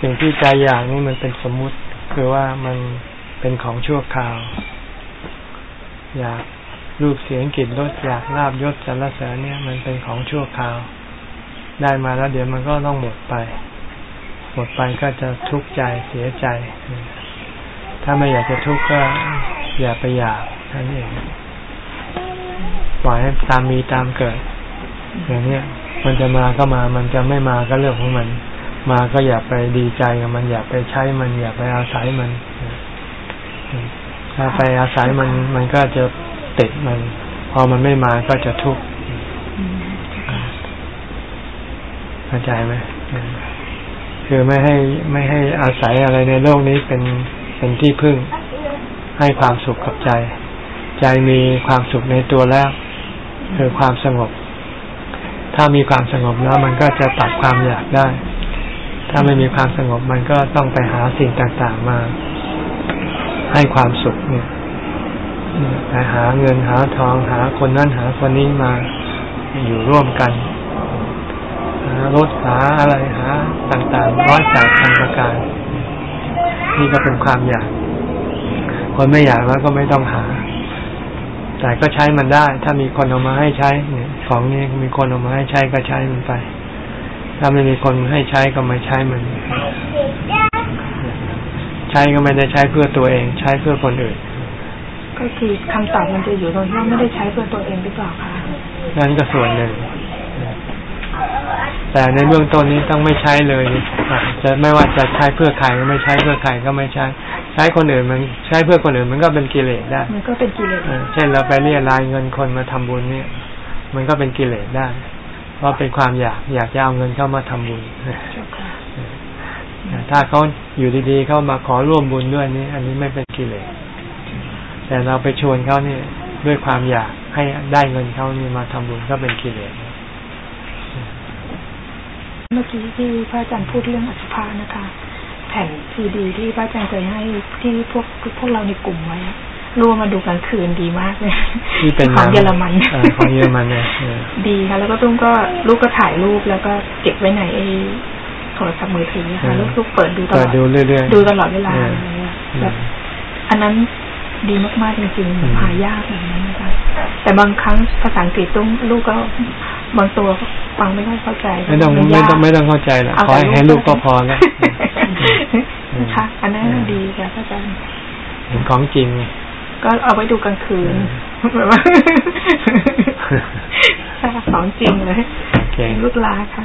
A: สิ่งที่ใจอยากนี่มันเป็นสมมุติ คือว่ามันเป็นของชั่วคราว อยากรูปเสียงกลิ่นรสอยากลาบยศสรรเสริญเนี่ย มันเป็นของชั่วคราว ได้มาแล้วเดี๋ยวมันก็ต้องหมดไป หมดไปก็จะทุกข์ใจเสียใจ ถ้าไม่อยากจะทุกข์ก็อย่าไปอยากนั่นเอง ปล่อยให้ตามมีตามเกิด อย่างนี้มันจะมาก็มา มันจะไม่มาก็เรื่องของมัน มาก็อย่าไปดีใจกับมัน อย่าไปใช้มัน อย่าไปอาศัยมัน ถ้าไปอาศัยมัน มันก็จะติดมัน พอมันไม่มาก็จะทุกข์เข้าใจไหมคือไม่ให้ไม่ให้อาศัยอะไรในโลกนี้เป็นเป็นที่พึ่งให้ความสุขกับใจ ใจมีความสุขในตัวแล้วคือความสงบ ถ้ามีความสงบแล้วมันก็จะตัดความอยากได้ ถ้าไม่มีความสงบมันก็ต้องไปหาสิ่งต่างๆมา ให้ความสุขเนี่ยไปหาเงินหาทองหาคนนั้นหาคนนี้มาอยู่ร่วมกันหารถหาอะไรหาต่างๆร้อยแปดพันประการ นี่ก็เป็นความอยาก คนไม่อยากแล้วก็ไม่ต้องหา แต่ก็ใช้มันได้ ถ้ามีคนเอามาให้ใช้เนี่ยของนี้มีคนเอามาให้ใช้ก็ใช้มันไป ถ้าไม่มีคนให้ใช้ก็ไม่ใช้มัน ใช้ก็ไม่ได้ใช้เพื่อตัวเอง ใช้เพื่อคนอื่น
F: ก็คือคำตอบมันจะอยู่ตรงที่ว่าไม่ได้ใช้เพื่อตัวเองหรือเปล่าคะ
A: นั่นก็ส่วนหนึ่ง แต่ในเบื้องต้นนี้ต้องไม่ใช้เลยจะไม่ว่าจะใช้เพื่อใครก็ไม่ใช้เพื่อใครก็ไม่ใช้ ใช้คนอื่นมันใช้เพื่อคนอื่นมันก็เป็นกิเลสได้
F: มันก็เป็นกิเลส
A: เช่นเราไปเรียรายเงินคนมาทำบุญเนี่ย มันก็เป็นกิเลสได้ เพราะเป็นความอยากอยากจะเอาเงินเข้ามาทำบุญถ้าเขาอยู่ดีๆเข้ามาขอร่วมบุญด้วยนี่อันนี้ไม่เป็นกิเลสแต่เราไปชวนเขาเนี่ยด้วยความอยากให้ได้เงินเขานี่มาทำบุญก็เป็นกิเลส
F: เมื่อกี้ที่พระอาจารย์พูดเรื่องอสุภานะคะแผ่นซีดีที่พระอาจารย์เคยให้ที่พวกพวกเราในกลุ่มไว้รู้มาดูกลางคืนดีมากเลย
A: ที่เป็น
F: ของเยอรมัน
A: ของเยอรมันเนี่ย
F: ดีค่ะ แล้วก็ตุ้มก็ลูกก็ถ่ายรูปแล้วก็เก็บไว้ในไอ้โทรศัพท์มือถือค่ะลูกลูกเปิดดูตลอด
A: ดูเรื่อย
F: ๆดูตลอดเวลาแบบอันนั้นดีมากๆจริงๆหายากแบบนั้นนะคะแต่บางครั้งภาษาอังกฤษต้องลูกก็ บางตัวฟังไม่ค่อยเข้าใจ
A: ไม่ต้องไม่ต้องไม่ต้องเข้าใจหรอกขอให้ลูกก็พอแล้ว
F: ค่ะอันนั้นดีค่ะอาจารย์
A: เห็นของจริง
F: ก็เอาไว้ดูกลางคืนแบบว่าของจริงเลย
A: โอเค
F: ลูกลาค่ะ